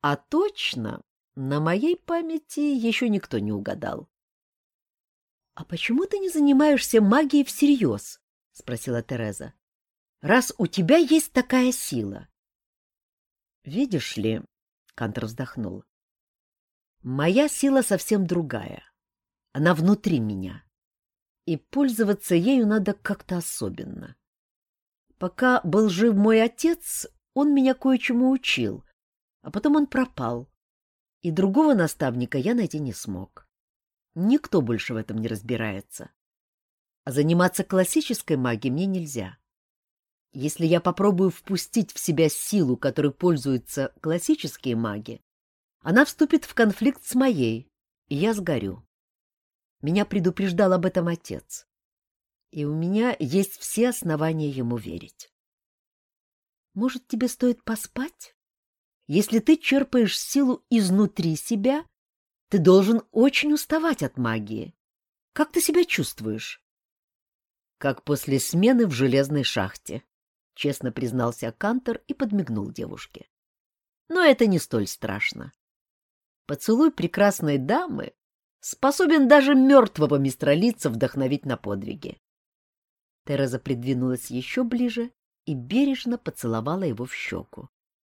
А точно, на моей памяти еще никто не угадал. — А почему ты не занимаешься магией всерьез? — спросила Тереза. — Раз у тебя есть такая сила. — Видишь ли, — Кантер вздохнул, — моя сила совсем другая. Она внутри меня. — и пользоваться ею надо как-то особенно. Пока был жив мой отец, он меня кое-чему учил, а потом он пропал, и другого наставника я найти не смог. Никто больше в этом не разбирается. А заниматься классической магией мне нельзя. Если я попробую впустить в себя силу, которой пользуются классические маги, она вступит в конфликт с моей, и я сгорю. Меня предупреждал об этом отец. И у меня есть все основания ему верить. Может, тебе стоит поспать? Если ты черпаешь силу изнутри себя, ты должен очень уставать от магии. Как ты себя чувствуешь? Как после смены в железной шахте, честно признался Кантор и подмигнул девушке. Но это не столь страшно. Поцелуй прекрасной дамы способен даже мертвого мистралица вдохновить на подвиги. Тереза придвинулась еще ближе и бережно поцеловала его в щеку.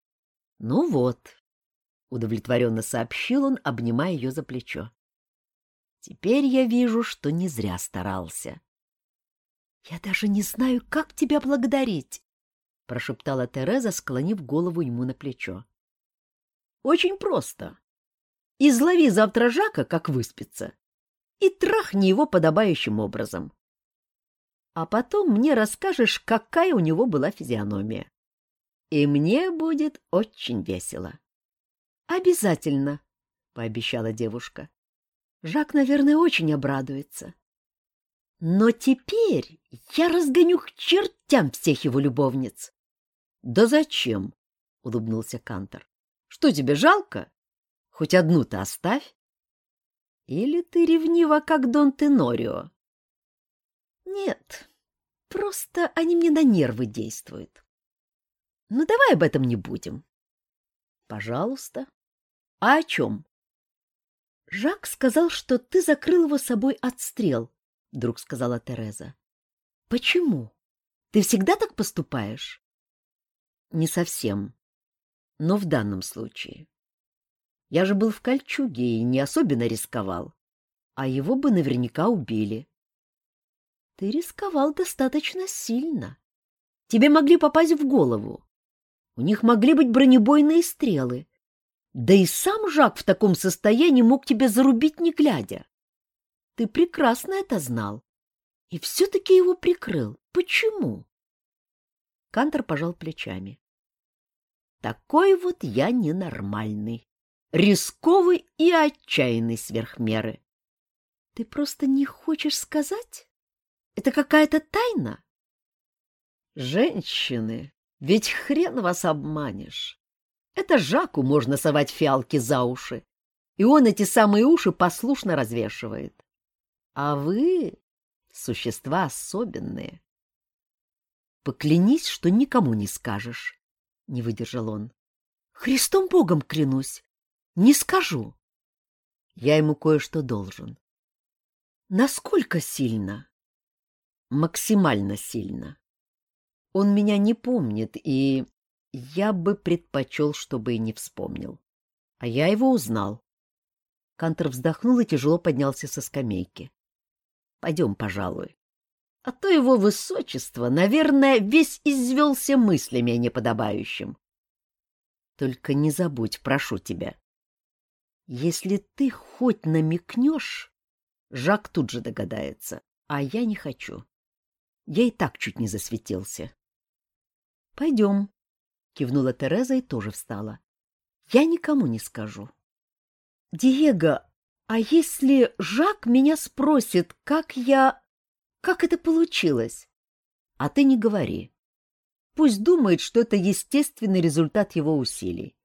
— Ну вот, — удовлетворенно сообщил он, обнимая ее за плечо. — Теперь я вижу, что не зря старался. — Я даже не знаю, как тебя благодарить, — прошептала Тереза, склонив голову ему на плечо. — Очень просто. Излови завтра Жака, как выспится, и трахни его подобающим образом. А потом мне расскажешь, какая у него была физиономия. и мне будет очень весело. — Обязательно, — пообещала девушка. Жак, наверное, очень обрадуется. Но теперь я разгоню к чертям всех его любовниц. — Да зачем? — улыбнулся Кантор. — Что тебе жалко? Хоть одну-то оставь. Или ты ревнива, как Дон Тенорио? — Нет, просто они мне на нервы действуют. Ну, давай об этом не будем. — Пожалуйста. А о чем? — Жак сказал, что ты закрыл его собой от стрел, — вдруг сказала Тереза. — Почему? Ты всегда так поступаешь? — Не совсем, но в данном случае. Я же был в кольчуге и не особенно рисковал, а его бы наверняка убили. Ты рисковал достаточно сильно. Тебе могли попасть в голову. У них могли быть бронебойные стрелы. Да и сам Жак в таком состоянии мог тебя зарубить, не глядя. Ты прекрасно это знал. И все-таки его прикрыл. Почему? Кантор пожал плечами. Такой вот я ненормальный рисковый и отчаянный сверх меры. Ты просто не хочешь сказать? Это какая-то тайна? Женщины, ведь хрен вас обманешь. Это Жаку можно совать фиалки за уши, и он эти самые уши послушно развешивает. А вы — существа особенные. Поклянись, что никому не скажешь, — не выдержал он. Христом Богом клянусь, не скажу. Я ему кое-что должен. Насколько сильно? Максимально сильно. Он меня не помнит, и я бы предпочел, чтобы и не вспомнил. А я его узнал. Кантер вздохнул и тяжело поднялся со скамейки. Пойдем, пожалуй. А то его высочество, наверное, весь извелся мыслями о неподобающем. Только не забудь, прошу тебя, если ты хоть намекнешь, Жак тут же догадается, а я не хочу. Я и так чуть не засветился. — Пойдем, — кивнула Тереза и тоже встала. — Я никому не скажу. — Диего, а если Жак меня спросит, как я... как это получилось? А ты не говори. Пусть думает, что это естественный результат его усилий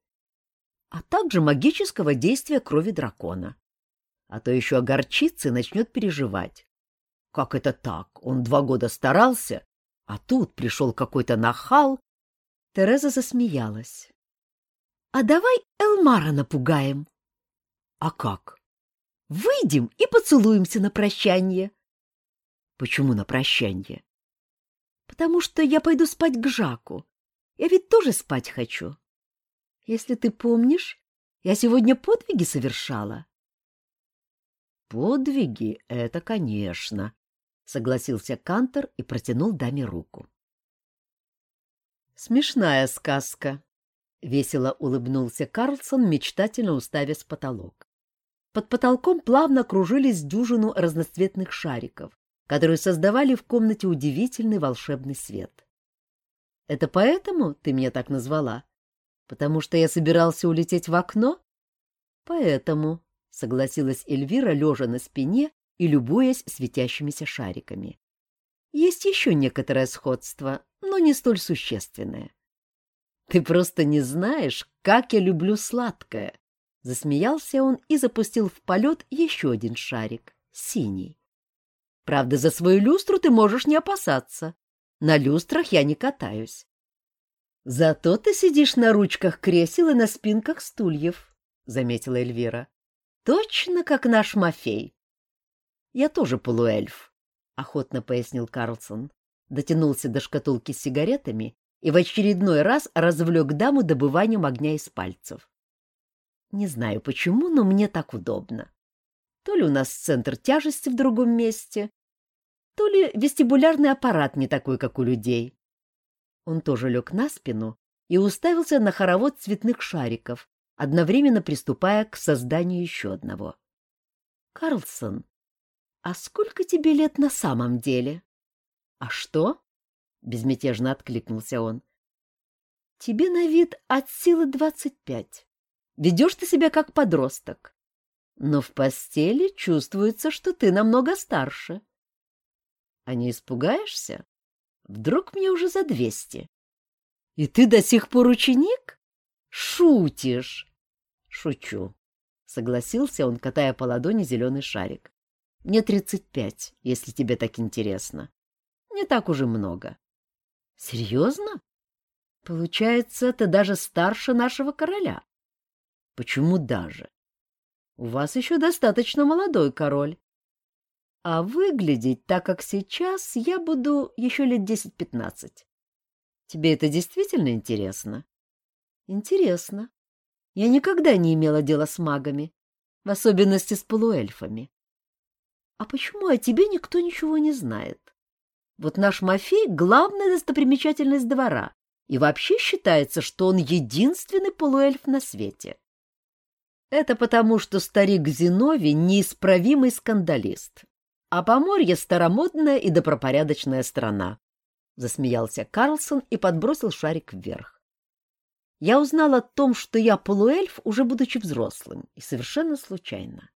а также магического действия крови дракона. А то еще огорчится и начнет переживать. Как это так? Он два года старался, а тут пришел какой-то нахал. Тереза засмеялась. — А давай Элмара напугаем. — А как? — Выйдем и поцелуемся на прощание. — Почему на прощание? — Потому что я пойду спать к Жаку. Я ведь тоже спать хочу. Если ты помнишь, я сегодня подвиги совершала. Подвиги — это, конечно, — согласился Кантор и протянул даме руку. Смешная сказка, — весело улыбнулся Карлсон, мечтательно уставясь в потолок. Под потолком плавно кружились дюжину разноцветных шариков, которые создавали в комнате удивительный волшебный свет. — Это поэтому ты меня так назвала? Потому что я собирался улететь в окно? Поэтому, — согласилась Эльвира, лежа на спине и любуясь светящимися шариками. Есть еще некоторое сходство, но не столь существенное. Ты просто не знаешь, как я люблю сладкое. Засмеялся он и запустил в полет еще один шарик, синий. Правда, за свою люстру ты можешь не опасаться. На люстрах я не катаюсь. Зато ты сидишь на ручках кресел и на спинках стульев, — заметила Эльвира. — Точно как наш Мафей. — Я тоже полуэльф, — охотно пояснил Карлсон. Дотянулся до шкатулки с сигаретами и в очередной раз развлек даму добыванием огня из пальцев. Не знаю почему, но мне так удобно. То ли у нас центр тяжести в другом месте, то ли вестибулярный аппарат не такой, как у людей. Он тоже лег на спину и уставился на хоровод цветных шариков, одновременно приступая к созданию еще одного. — Карлсон, а сколько тебе лет на самом деле? — А что? — безмятежно откликнулся он. Тебе на вид от силы двадцать пять. Ведешь ты себя как подросток. Но в постели чувствуется, что ты намного старше. А не испугаешься? Вдруг мне уже за двести. И ты до сих пор ученик? Шутишь? Шучу, согласился он, катая по ладони зеленый шарик. Мне тридцать пять, если тебе так интересно. Не так уже много. Серьезно? Получается, ты даже старше нашего короля. Почему даже? У вас еще достаточно молодой король. А выглядеть так, как сейчас, я буду еще лет десять-пятнадцать. Тебе это действительно интересно? Интересно. Я никогда не имела дела с магами, в особенности с полуэльфами. А почему о тебе никто ничего не знает? Вот наш Мафей — главная достопримечательность двора, и вообще считается, что он единственный полуэльф на свете. Это потому, что старик Зиновий — неисправимый скандалист, а Поморье — старомодная и добропорядочная страна. Засмеялся Карлсон и подбросил шарик вверх. Я узнал о том, что я полуэльф, уже будучи взрослым, и совершенно случайно.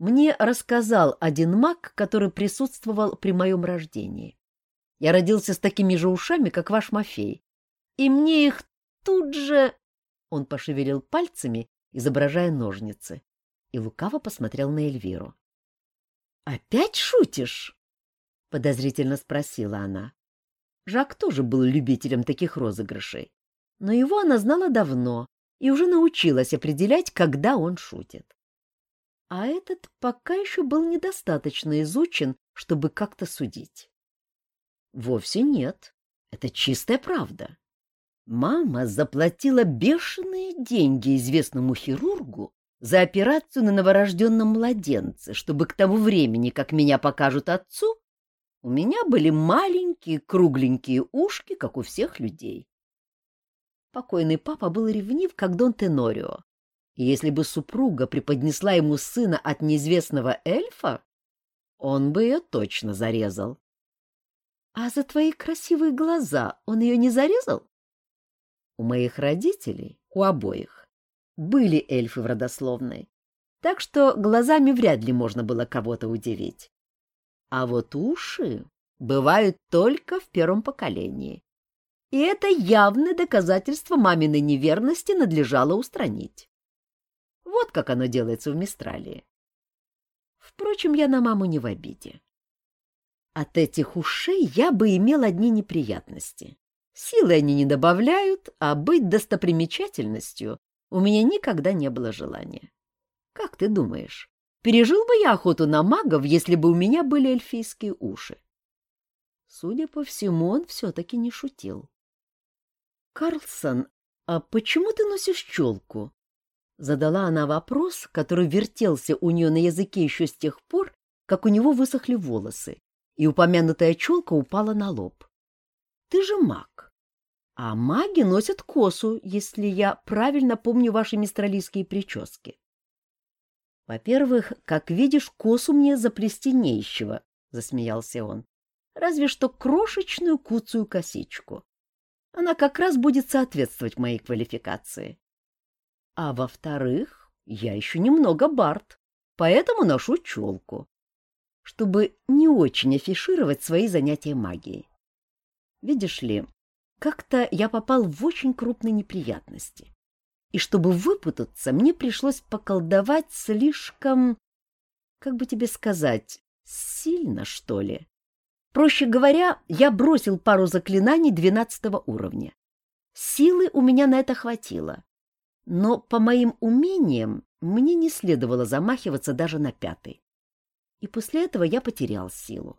Мне рассказал один маг, который присутствовал при моем рождении. Я родился с такими же ушами, как ваш Мафей, и мне их тут же... Он пошевелил пальцами, изображая ножницы, и лукаво посмотрел на Эльвиру. — Опять шутишь? — подозрительно спросила она. Жак тоже был любителем таких розыгрышей, но его она знала давно и уже научилась определять, когда он шутит. А этот пока еще был недостаточно изучен, чтобы как-то судить. Вовсе нет, это чистая правда. Мама заплатила бешеные деньги известному хирургу за операцию на новорожденном младенце, чтобы к тому времени, как меня покажут отцу, у меня были маленькие кругленькие ушки, как у всех людей. Покойный папа был ревнив, как Дон Тенорио, и если бы супруга преподнесла ему сына от неизвестного эльфа, он бы ее точно зарезал. — А за твои красивые глаза он ее не зарезал? У моих родителей, у обоих, были эльфы в родословной, так что глазами вряд ли можно было кого-то удивить. А вот уши бывают только в первом поколении. И это явное доказательство маминой неверности надлежало устранить. Вот как оно делается в Мистралии. Впрочем, я на маму не в обиде. От этих ушей я бы имел одни неприятности. Силы они не добавляют, а быть достопримечательностью у меня никогда не было желания. Как ты думаешь, пережил бы я охоту на магов, если бы у меня были эльфийские уши? Судя по всему, он все-таки не шутил. — Карлсон, а почему ты носишь челку? Задала она вопрос, который вертелся у нее на языке еще с тех пор, как у него высохли волосы, и упомянутая челка упала на лоб. — Ты же маг. А маги носят косу, если я правильно помню ваши мистралийские прически. Во-первых, как видишь, косу мне заплести не засмеялся он. Разве что крошечную куцую косичку. Она как раз будет соответствовать моей квалификации. А во-вторых, я еще немного бард, поэтому ношу челку, чтобы не очень афишировать свои занятия магией. Видишь ли, как-то я попал в очень крупные неприятности. И чтобы выпутаться, мне пришлось поколдовать слишком, как бы тебе сказать, сильно, что ли. Проще говоря, я бросил пару заклинаний двенадцатого уровня. Силы у меня на это хватило. Но по моим умениям мне не следовало замахиваться даже на пятый. И после этого я потерял силу.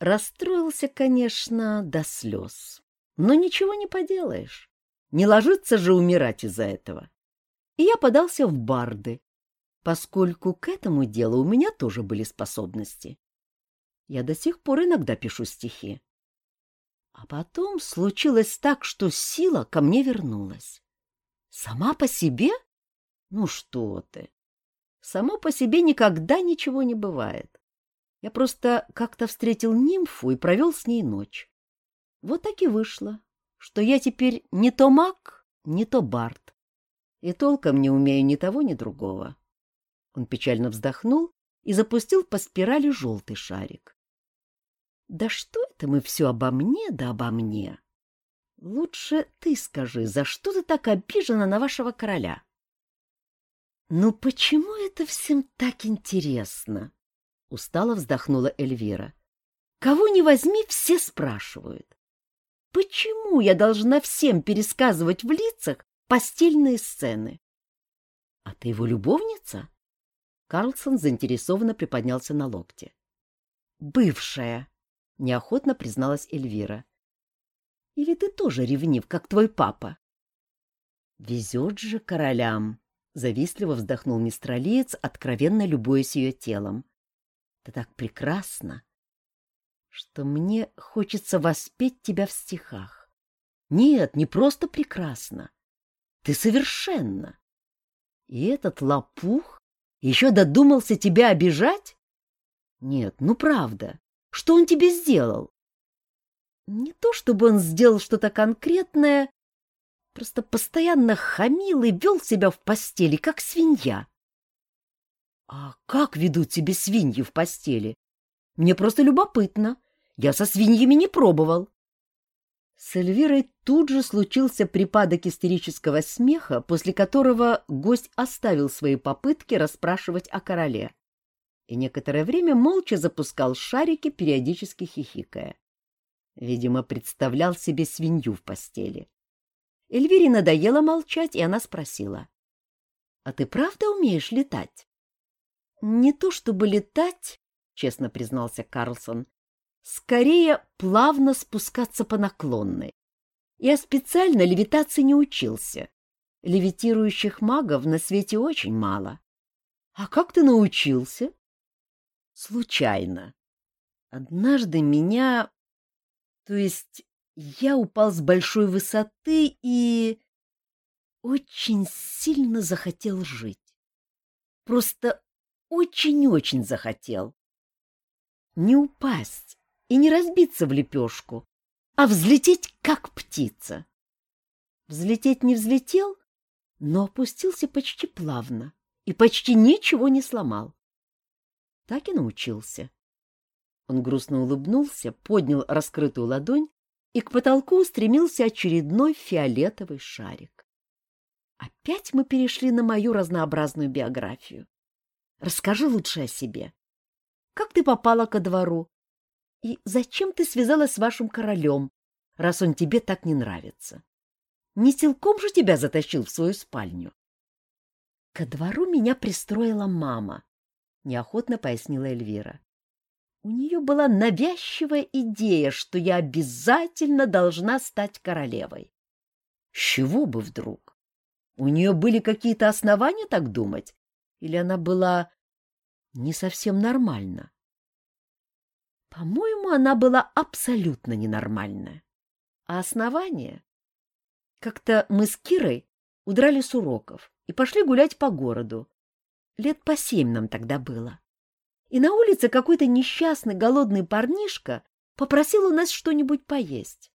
Расстроился, конечно, до слез. Но ничего не поделаешь. Не ложится же умирать из-за этого. И я подался в барды, поскольку к этому делу у меня тоже были способности. Я до сих пор иногда пишу стихи. А потом случилось так, что сила ко мне вернулась. Сама по себе? Ну что ты? Само по себе никогда ничего не бывает. Я просто как-то встретил нимфу и провел с ней ночь. Вот так и вышло, что я теперь не то маг, не то бард, и толком не умею ни того, ни другого. Он печально вздохнул и запустил по спирали желтый шарик. Да что это мы все обо мне да обо мне? Лучше ты скажи, за что ты так обижена на вашего короля? Ну почему это всем так интересно? Устало вздохнула Эльвира. Кого не возьми, все спрашивают. Почему я должна всем пересказывать в лицах постельные сцены? А ты его любовница? Карлсон заинтересованно приподнялся на локте. Бывшая, неохотно призналась Эльвира. Или ты тоже ревнив, как твой папа? Везет же королям, завистливо вздохнул мистралиец, откровенно любуясь ее телом. Ты так прекрасна, что мне хочется воспеть тебя в стихах. Нет, не просто прекрасно. Ты совершенно. И этот лопух еще додумался тебя обижать? Нет, ну правда. Что он тебе сделал? Не то чтобы он сделал что-то конкретное, просто постоянно хамил и вел себя в постели, как свинья. А как ведут себя свиньи в постели? Мне просто любопытно. Я со свиньями не пробовал. С Эльвирой тут же случился припадок истерического смеха, после которого гость оставил свои попытки расспрашивать о короле и некоторое время молча запускал шарики, периодически хихикая. Видимо, представлял себе свинью в постели. Эльвире надоело молчать, и она спросила. — А ты правда умеешь летать? — Не то чтобы летать, — честно признался Карлсон, Скорее, плавно спускаться по наклонной. Я специально левитации не учился. Левитирующих магов на свете очень мало. А как ты научился? Случайно. Однажды меня... То есть я упал с большой высоты и... Очень сильно захотел жить. Просто очень-очень захотел. Не упасть, и не разбиться в лепешку, а взлететь, как птица. Взлететь не взлетел, но опустился почти плавно и почти ничего не сломал. Так и научился. Он грустно улыбнулся, поднял раскрытую ладонь, и к потолку устремился очередной фиолетовый шарик. Опять мы перешли на мою разнообразную биографию. Расскажи лучше о себе. Как ты попала ко двору? И зачем ты связалась с вашим королем, раз он тебе так не нравится? Не силком же тебя затащил в свою спальню? Ко двору меня пристроила мама, неохотно пояснила Эльвира. У нее была навязчивая идея, что я обязательно должна стать королевой. С чего бы вдруг? У нее были какие-то основания так думать? Или она была не совсем нормальна? По-моему, она была абсолютно ненормальная. А основание? Как-то мы с Кирой удрали с уроков и пошли гулять по городу. Лет по семь нам тогда было. И на улице какой-то несчастный голодный парнишка попросил у нас что-нибудь поесть.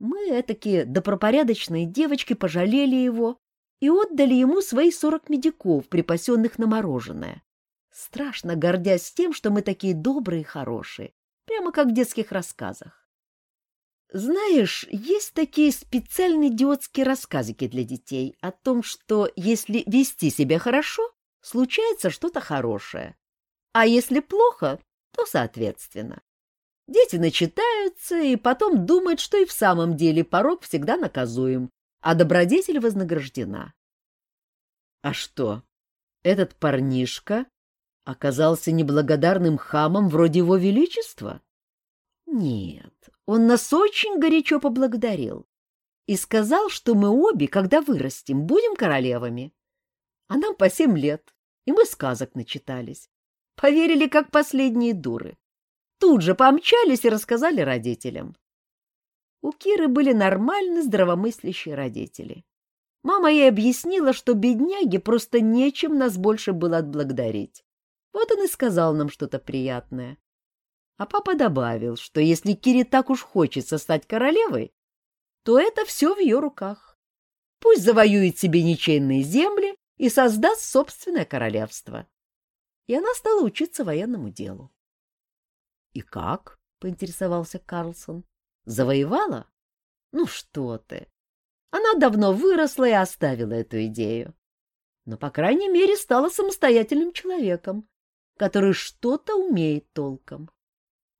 Мы, такие добропорядочные девочки, пожалели его и отдали ему свои сорок медиков, припасенных на мороженое страшно гордясь тем, что мы такие добрые и хорошие, прямо как в детских рассказах. Знаешь, есть такие специальные идиотские рассказики для детей о том, что если вести себя хорошо, случается что-то хорошее, а если плохо, то соответственно. Дети начитаются и потом думают, что и в самом деле порог всегда наказуем, а добродетель вознаграждена. А что, этот парнишка оказался неблагодарным хамом вроде его величества? Нет, он нас очень горячо поблагодарил и сказал, что мы обе, когда вырастем, будем королевами. А нам по семь лет, и мы сказок начитались. Поверили, как последние дуры. Тут же помчались и рассказали родителям. У Киры были нормальные здравомыслящие родители. Мама ей объяснила, что бедняге просто нечем нас больше было отблагодарить. Вот он и сказал нам что-то приятное. А папа добавил, что если Кире так уж хочется стать королевой, то это все в ее руках. Пусть завоюет себе ничейные земли и создаст собственное королевство. И она стала учиться военному делу. — И как? — поинтересовался Карлсон. — Завоевала? — Ну что ты! Она давно выросла и оставила эту идею. Но, по крайней мере, стала самостоятельным человеком, который что-то умеет толком.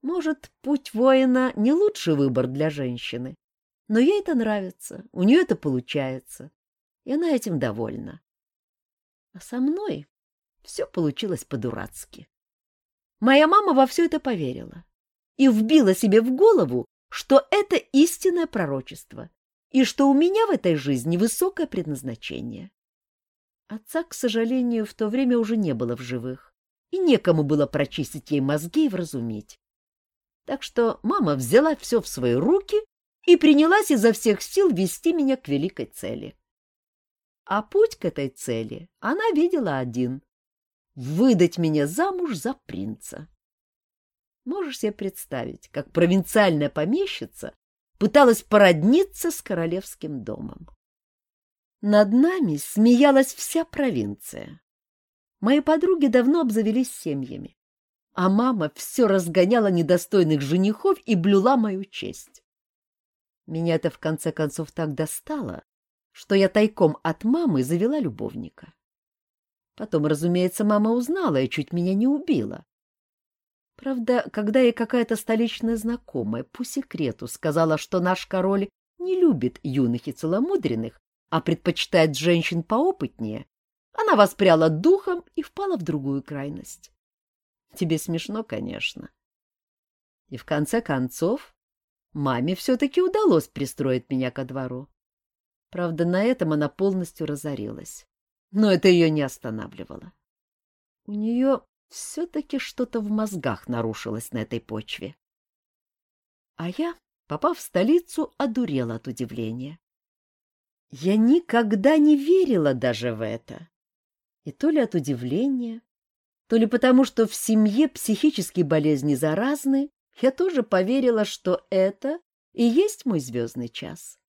Может, путь воина не лучший выбор для женщины, но ей это нравится, у нее это получается, и она этим довольна. А со мной все получилось по-дурацки. Моя мама во все это поверила и вбила себе в голову, что это истинное пророчество и что у меня в этой жизни высокое предназначение. Отца, к сожалению, в то время уже не было в живых, и некому было прочистить ей мозги и вразумить. Так что мама взяла все в свои руки и принялась изо всех сил вести меня к великой цели. А путь к этой цели она видела один — выдать меня замуж за принца. Можешь себе представить, как провинциальная помещица пыталась породниться с королевским домом. Над нами смеялась вся провинция. Мои подруги давно обзавелись семьями, а мама все разгоняла недостойных женихов и блюла мою честь. Меня это в конце концов так достало, что я тайком от мамы завела любовника. Потом, разумеется, мама узнала и чуть меня не убила. Правда, когда ей какая-то столичная знакомая по секрету сказала, что наш король не любит юных и целомудренных, а предпочитает женщин поопытнее, она воспряла духом и впала в другую крайность. Тебе смешно, конечно. И в конце концов маме все-таки удалось пристроить меня ко двору. Правда, на этом она полностью разорилась. Но это ее не останавливало. У нее все-таки что-то в мозгах нарушилось на этой почве. А я, попав в столицу, одурела от удивления. Я никогда не верила даже в это. И то ли от удивления, то ли потому, что в семье психические болезни заразны, я тоже поверила, что это и есть мой звездный час.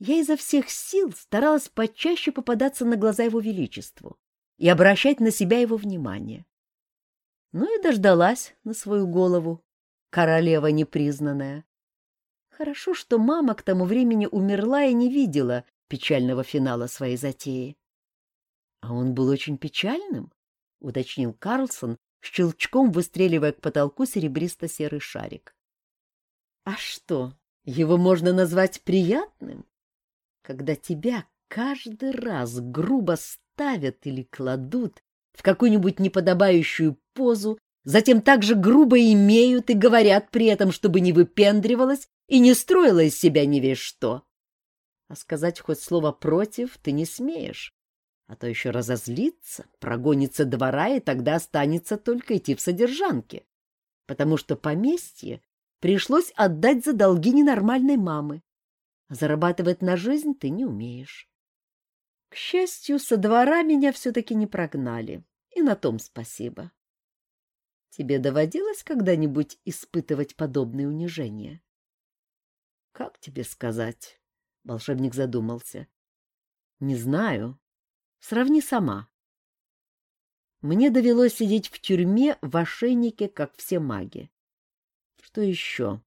Я изо всех сил старалась почаще попадаться на глаза его величеству и обращать на себя его внимание. Ну и дождалась на свою голову, королева непризнанная. Хорошо, что мама к тому времени умерла и не видела печального финала своей затеи. — А он был очень печальным? — уточнил Карлсон, щелчком выстреливая к потолку серебристо-серый шарик. — А что, его можно назвать приятным? Когда тебя каждый раз грубо ставят или кладут в какую-нибудь неподобающую позу, затем также грубо имеют и говорят при этом, чтобы не выпендривалась и не строила из себя не весь что. А сказать хоть слово «против» ты не смеешь, а то еще разозлится, прогонится двора, и тогда останется только идти в содержанки, потому что поместье пришлось отдать за долги ненормальной мамы, зарабатывать на жизнь ты не умеешь. К счастью, со двора меня все-таки не прогнали, и на том спасибо. Тебе доводилось когда-нибудь испытывать подобные унижения? — Как тебе сказать? — волшебник задумался. — Не знаю. Сравни сама. Мне довелось сидеть в тюрьме в ошейнике, как все маги. Что еще?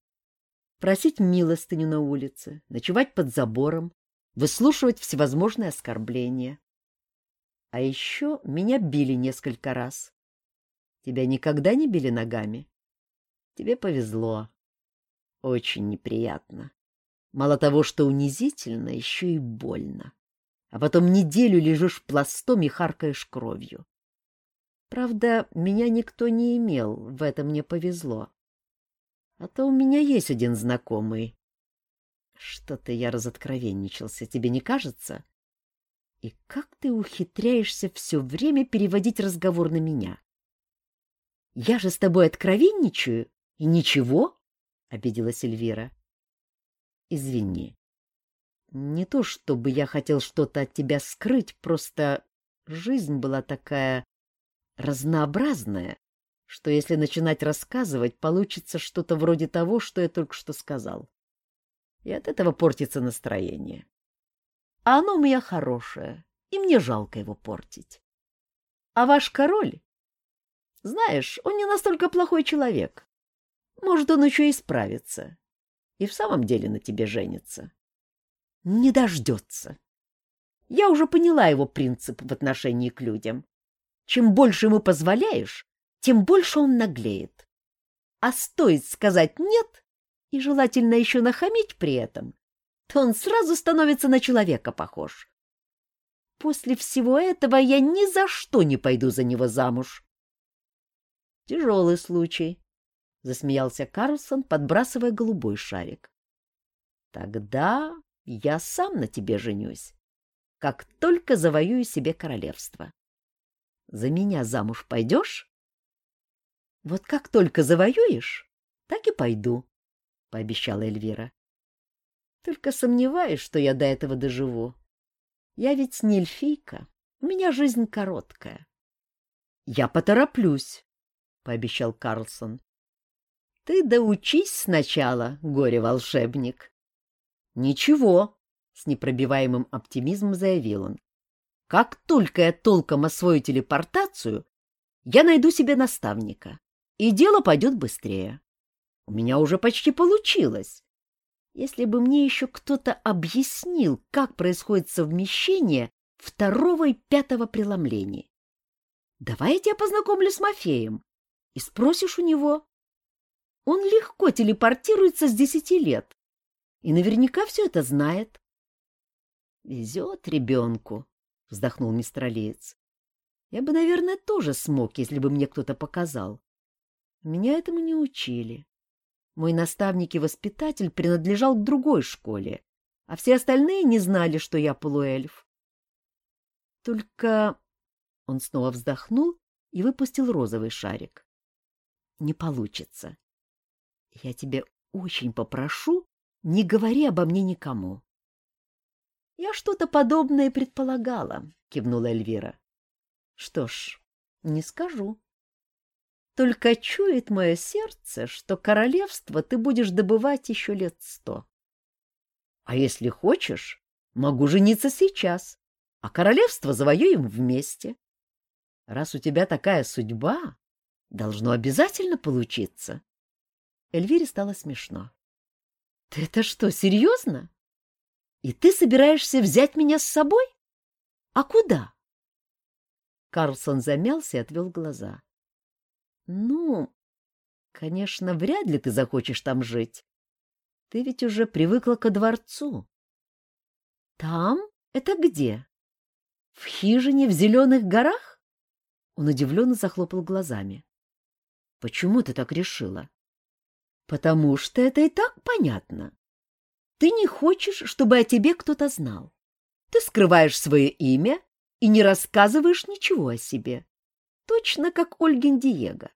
Просить милостыню на улице, ночевать под забором, выслушивать всевозможные оскорбления. А еще меня били несколько раз. Тебя никогда не били ногами? Тебе повезло. Очень неприятно. Мало того, что унизительно, еще и больно. А потом неделю лежишь пластом и харкаешь кровью. Правда, меня никто не имел, в этом мне повезло. А то у меня есть один знакомый. Что-то я разоткровенничался, тебе не кажется? И как ты ухитряешься все время переводить разговор на меня? Я же с тобой откровенничаю, и ничего, — обиделась Эльвира. — Извини. Не то чтобы я хотел что-то от тебя скрыть, просто жизнь была такая разнообразная, что если начинать рассказывать, получится что-то вроде того, что я только что сказал. и от этого портится настроение. А оно у меня хорошее, и мне жалко его портить. А ваш король, знаешь, он не настолько плохой человек. Может, он еще и справится. И в самом деле на тебе женится. Не дождется. Я уже поняла его принцип в отношении к людям. Чем больше ему позволяешь, тем больше он наглеет. А стоит сказать «нет» и желательно еще нахамить при этом, то он сразу становится на человека похож. После всего этого я ни за что не пойду за него замуж. — Тяжелый случай, — засмеялся Карлсон, подбрасывая голубой шарик. — Тогда я сам на тебе женюсь, как только завоюю себе королевство. За меня замуж пойдешь? — Вот как только завоюешь, так и пойду, — пообещала Эльвира. — Только сомневаюсь, что я до этого доживу. Я ведь не эльфийка, у меня жизнь короткая. — Я потороплюсь, — пообещал Карлсон. — Ты доучись сначала, горе-волшебник. — Ничего, — с непробиваемым оптимизмом заявил он. — Как только я толком освою телепортацию, я найду себе наставника, и дело пойдет быстрее. У меня уже почти получилось. Если бы мне еще кто-то объяснил, как происходит совмещение второго и пятого преломлений. Давай я тебя познакомлю с Мафеем и спросишь у него. Он легко телепортируется с десяти лет и наверняка все это знает. — Везет ребенку, — вздохнул мистер Алиец. — Я бы, наверное, тоже смог, если бы мне кто-то показал. Меня этому не учили. Мой наставник и воспитатель принадлежал к другой школе, а все остальные не знали, что я полуэльф. Только он снова вздохнул и выпустил розовый шарик. Не получится. Я тебе очень попрошу, не говори обо мне никому. Я что-то подобное предполагала, кивнула Эльвира. Что ж, не скажу. Только чует мое сердце, что королевство ты будешь добывать еще лет сто. А если хочешь, могу жениться сейчас, а королевство завоюем вместе. Раз у тебя такая судьба, должно обязательно получиться. Эльвире стало смешно. — Ты это что, серьезно? И ты собираешься взять меня с собой? А куда? Карлсон замялся и отвел глаза. Ну, конечно, вряд ли ты захочешь там жить. Ты ведь уже привыкла ко дворцу. Там? Это где? В хижине в зеленых горах? Он удивленно захлопал глазами. Почему ты так решила? Потому что это и так понятно. Ты не хочешь, чтобы о тебе кто-то знал. Ты скрываешь свое имя и не рассказываешь ничего о себе точно как Ольгин Диего.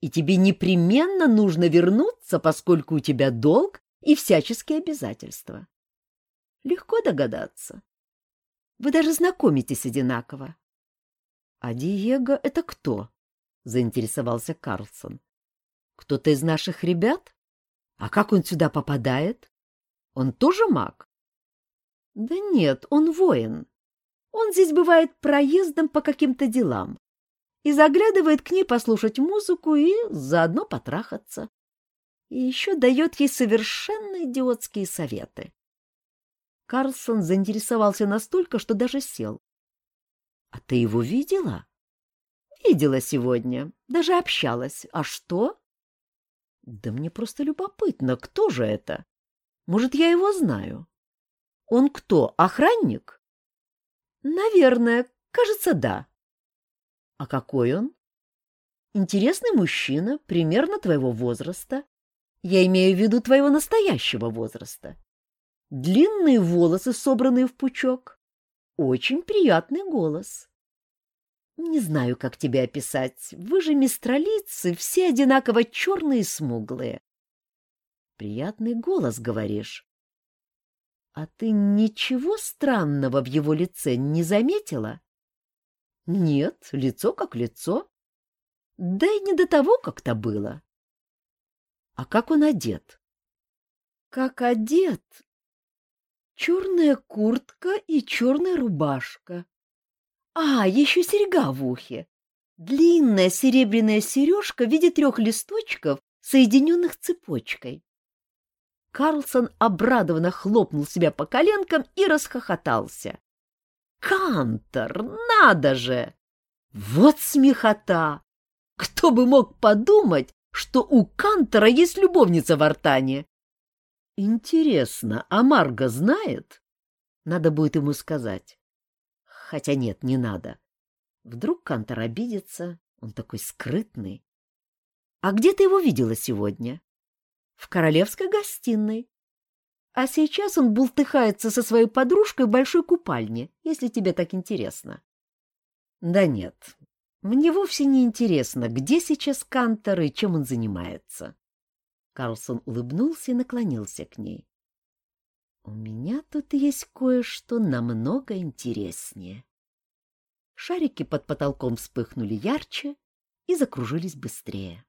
И тебе непременно нужно вернуться, поскольку у тебя долг и всяческие обязательства. Легко догадаться. Вы даже знакомитесь одинаково. — А Диего — это кто? — заинтересовался Карлсон. — Кто-то из наших ребят? А как он сюда попадает? Он тоже маг? — Да нет, он воин. Он здесь бывает проездом по каким-то делам и заглядывает к ней послушать музыку и заодно потрахаться. И еще дает ей совершенно идиотские советы. Карлсон заинтересовался настолько, что даже сел. — А ты его видела? — Видела сегодня, даже общалась. А что? — Да мне просто любопытно, кто же это? Может, я его знаю? — Он кто, охранник? — Наверное, кажется, да. А какой он? Интересный мужчина, примерно твоего возраста. Я имею в виду твоего настоящего возраста. Длинные волосы, собранные в пучок. Очень приятный голос. Не знаю, как тебя описать. Вы же мистралицы, все одинаково черные и смуглые. Приятный голос, говоришь. А ты ничего странного в его лице не заметила? Нет, лицо как лицо. Да и не до того как-то было. А как он одет? как одет. Черная куртка и черная рубашка. А, еще серьга в ухе. Длинная серебряная сережка в виде трех листочков, соединенных цепочкой. Карлсон обрадованно хлопнул себя по коленкам и расхохотался. «Кантор, надо же! Вот смехота! Кто бы мог подумать, что у Кантора есть любовница в Артане?» «Интересно, а Марга знает?» Надо будет ему сказать. Хотя нет, не надо. Вдруг Кантор обидится, он такой скрытный. А где ты его видела сегодня? В королевской гостиной. А сейчас он бултыхается со своей подружкой в большой купальне, если тебе так интересно. Да нет, мне вовсе не интересно, где сейчас Кантор и чем он занимается. Карлсон улыбнулся и наклонился к ней. У меня тут есть кое-что намного интереснее. Шарики под потолком вспыхнули ярче и закружились быстрее.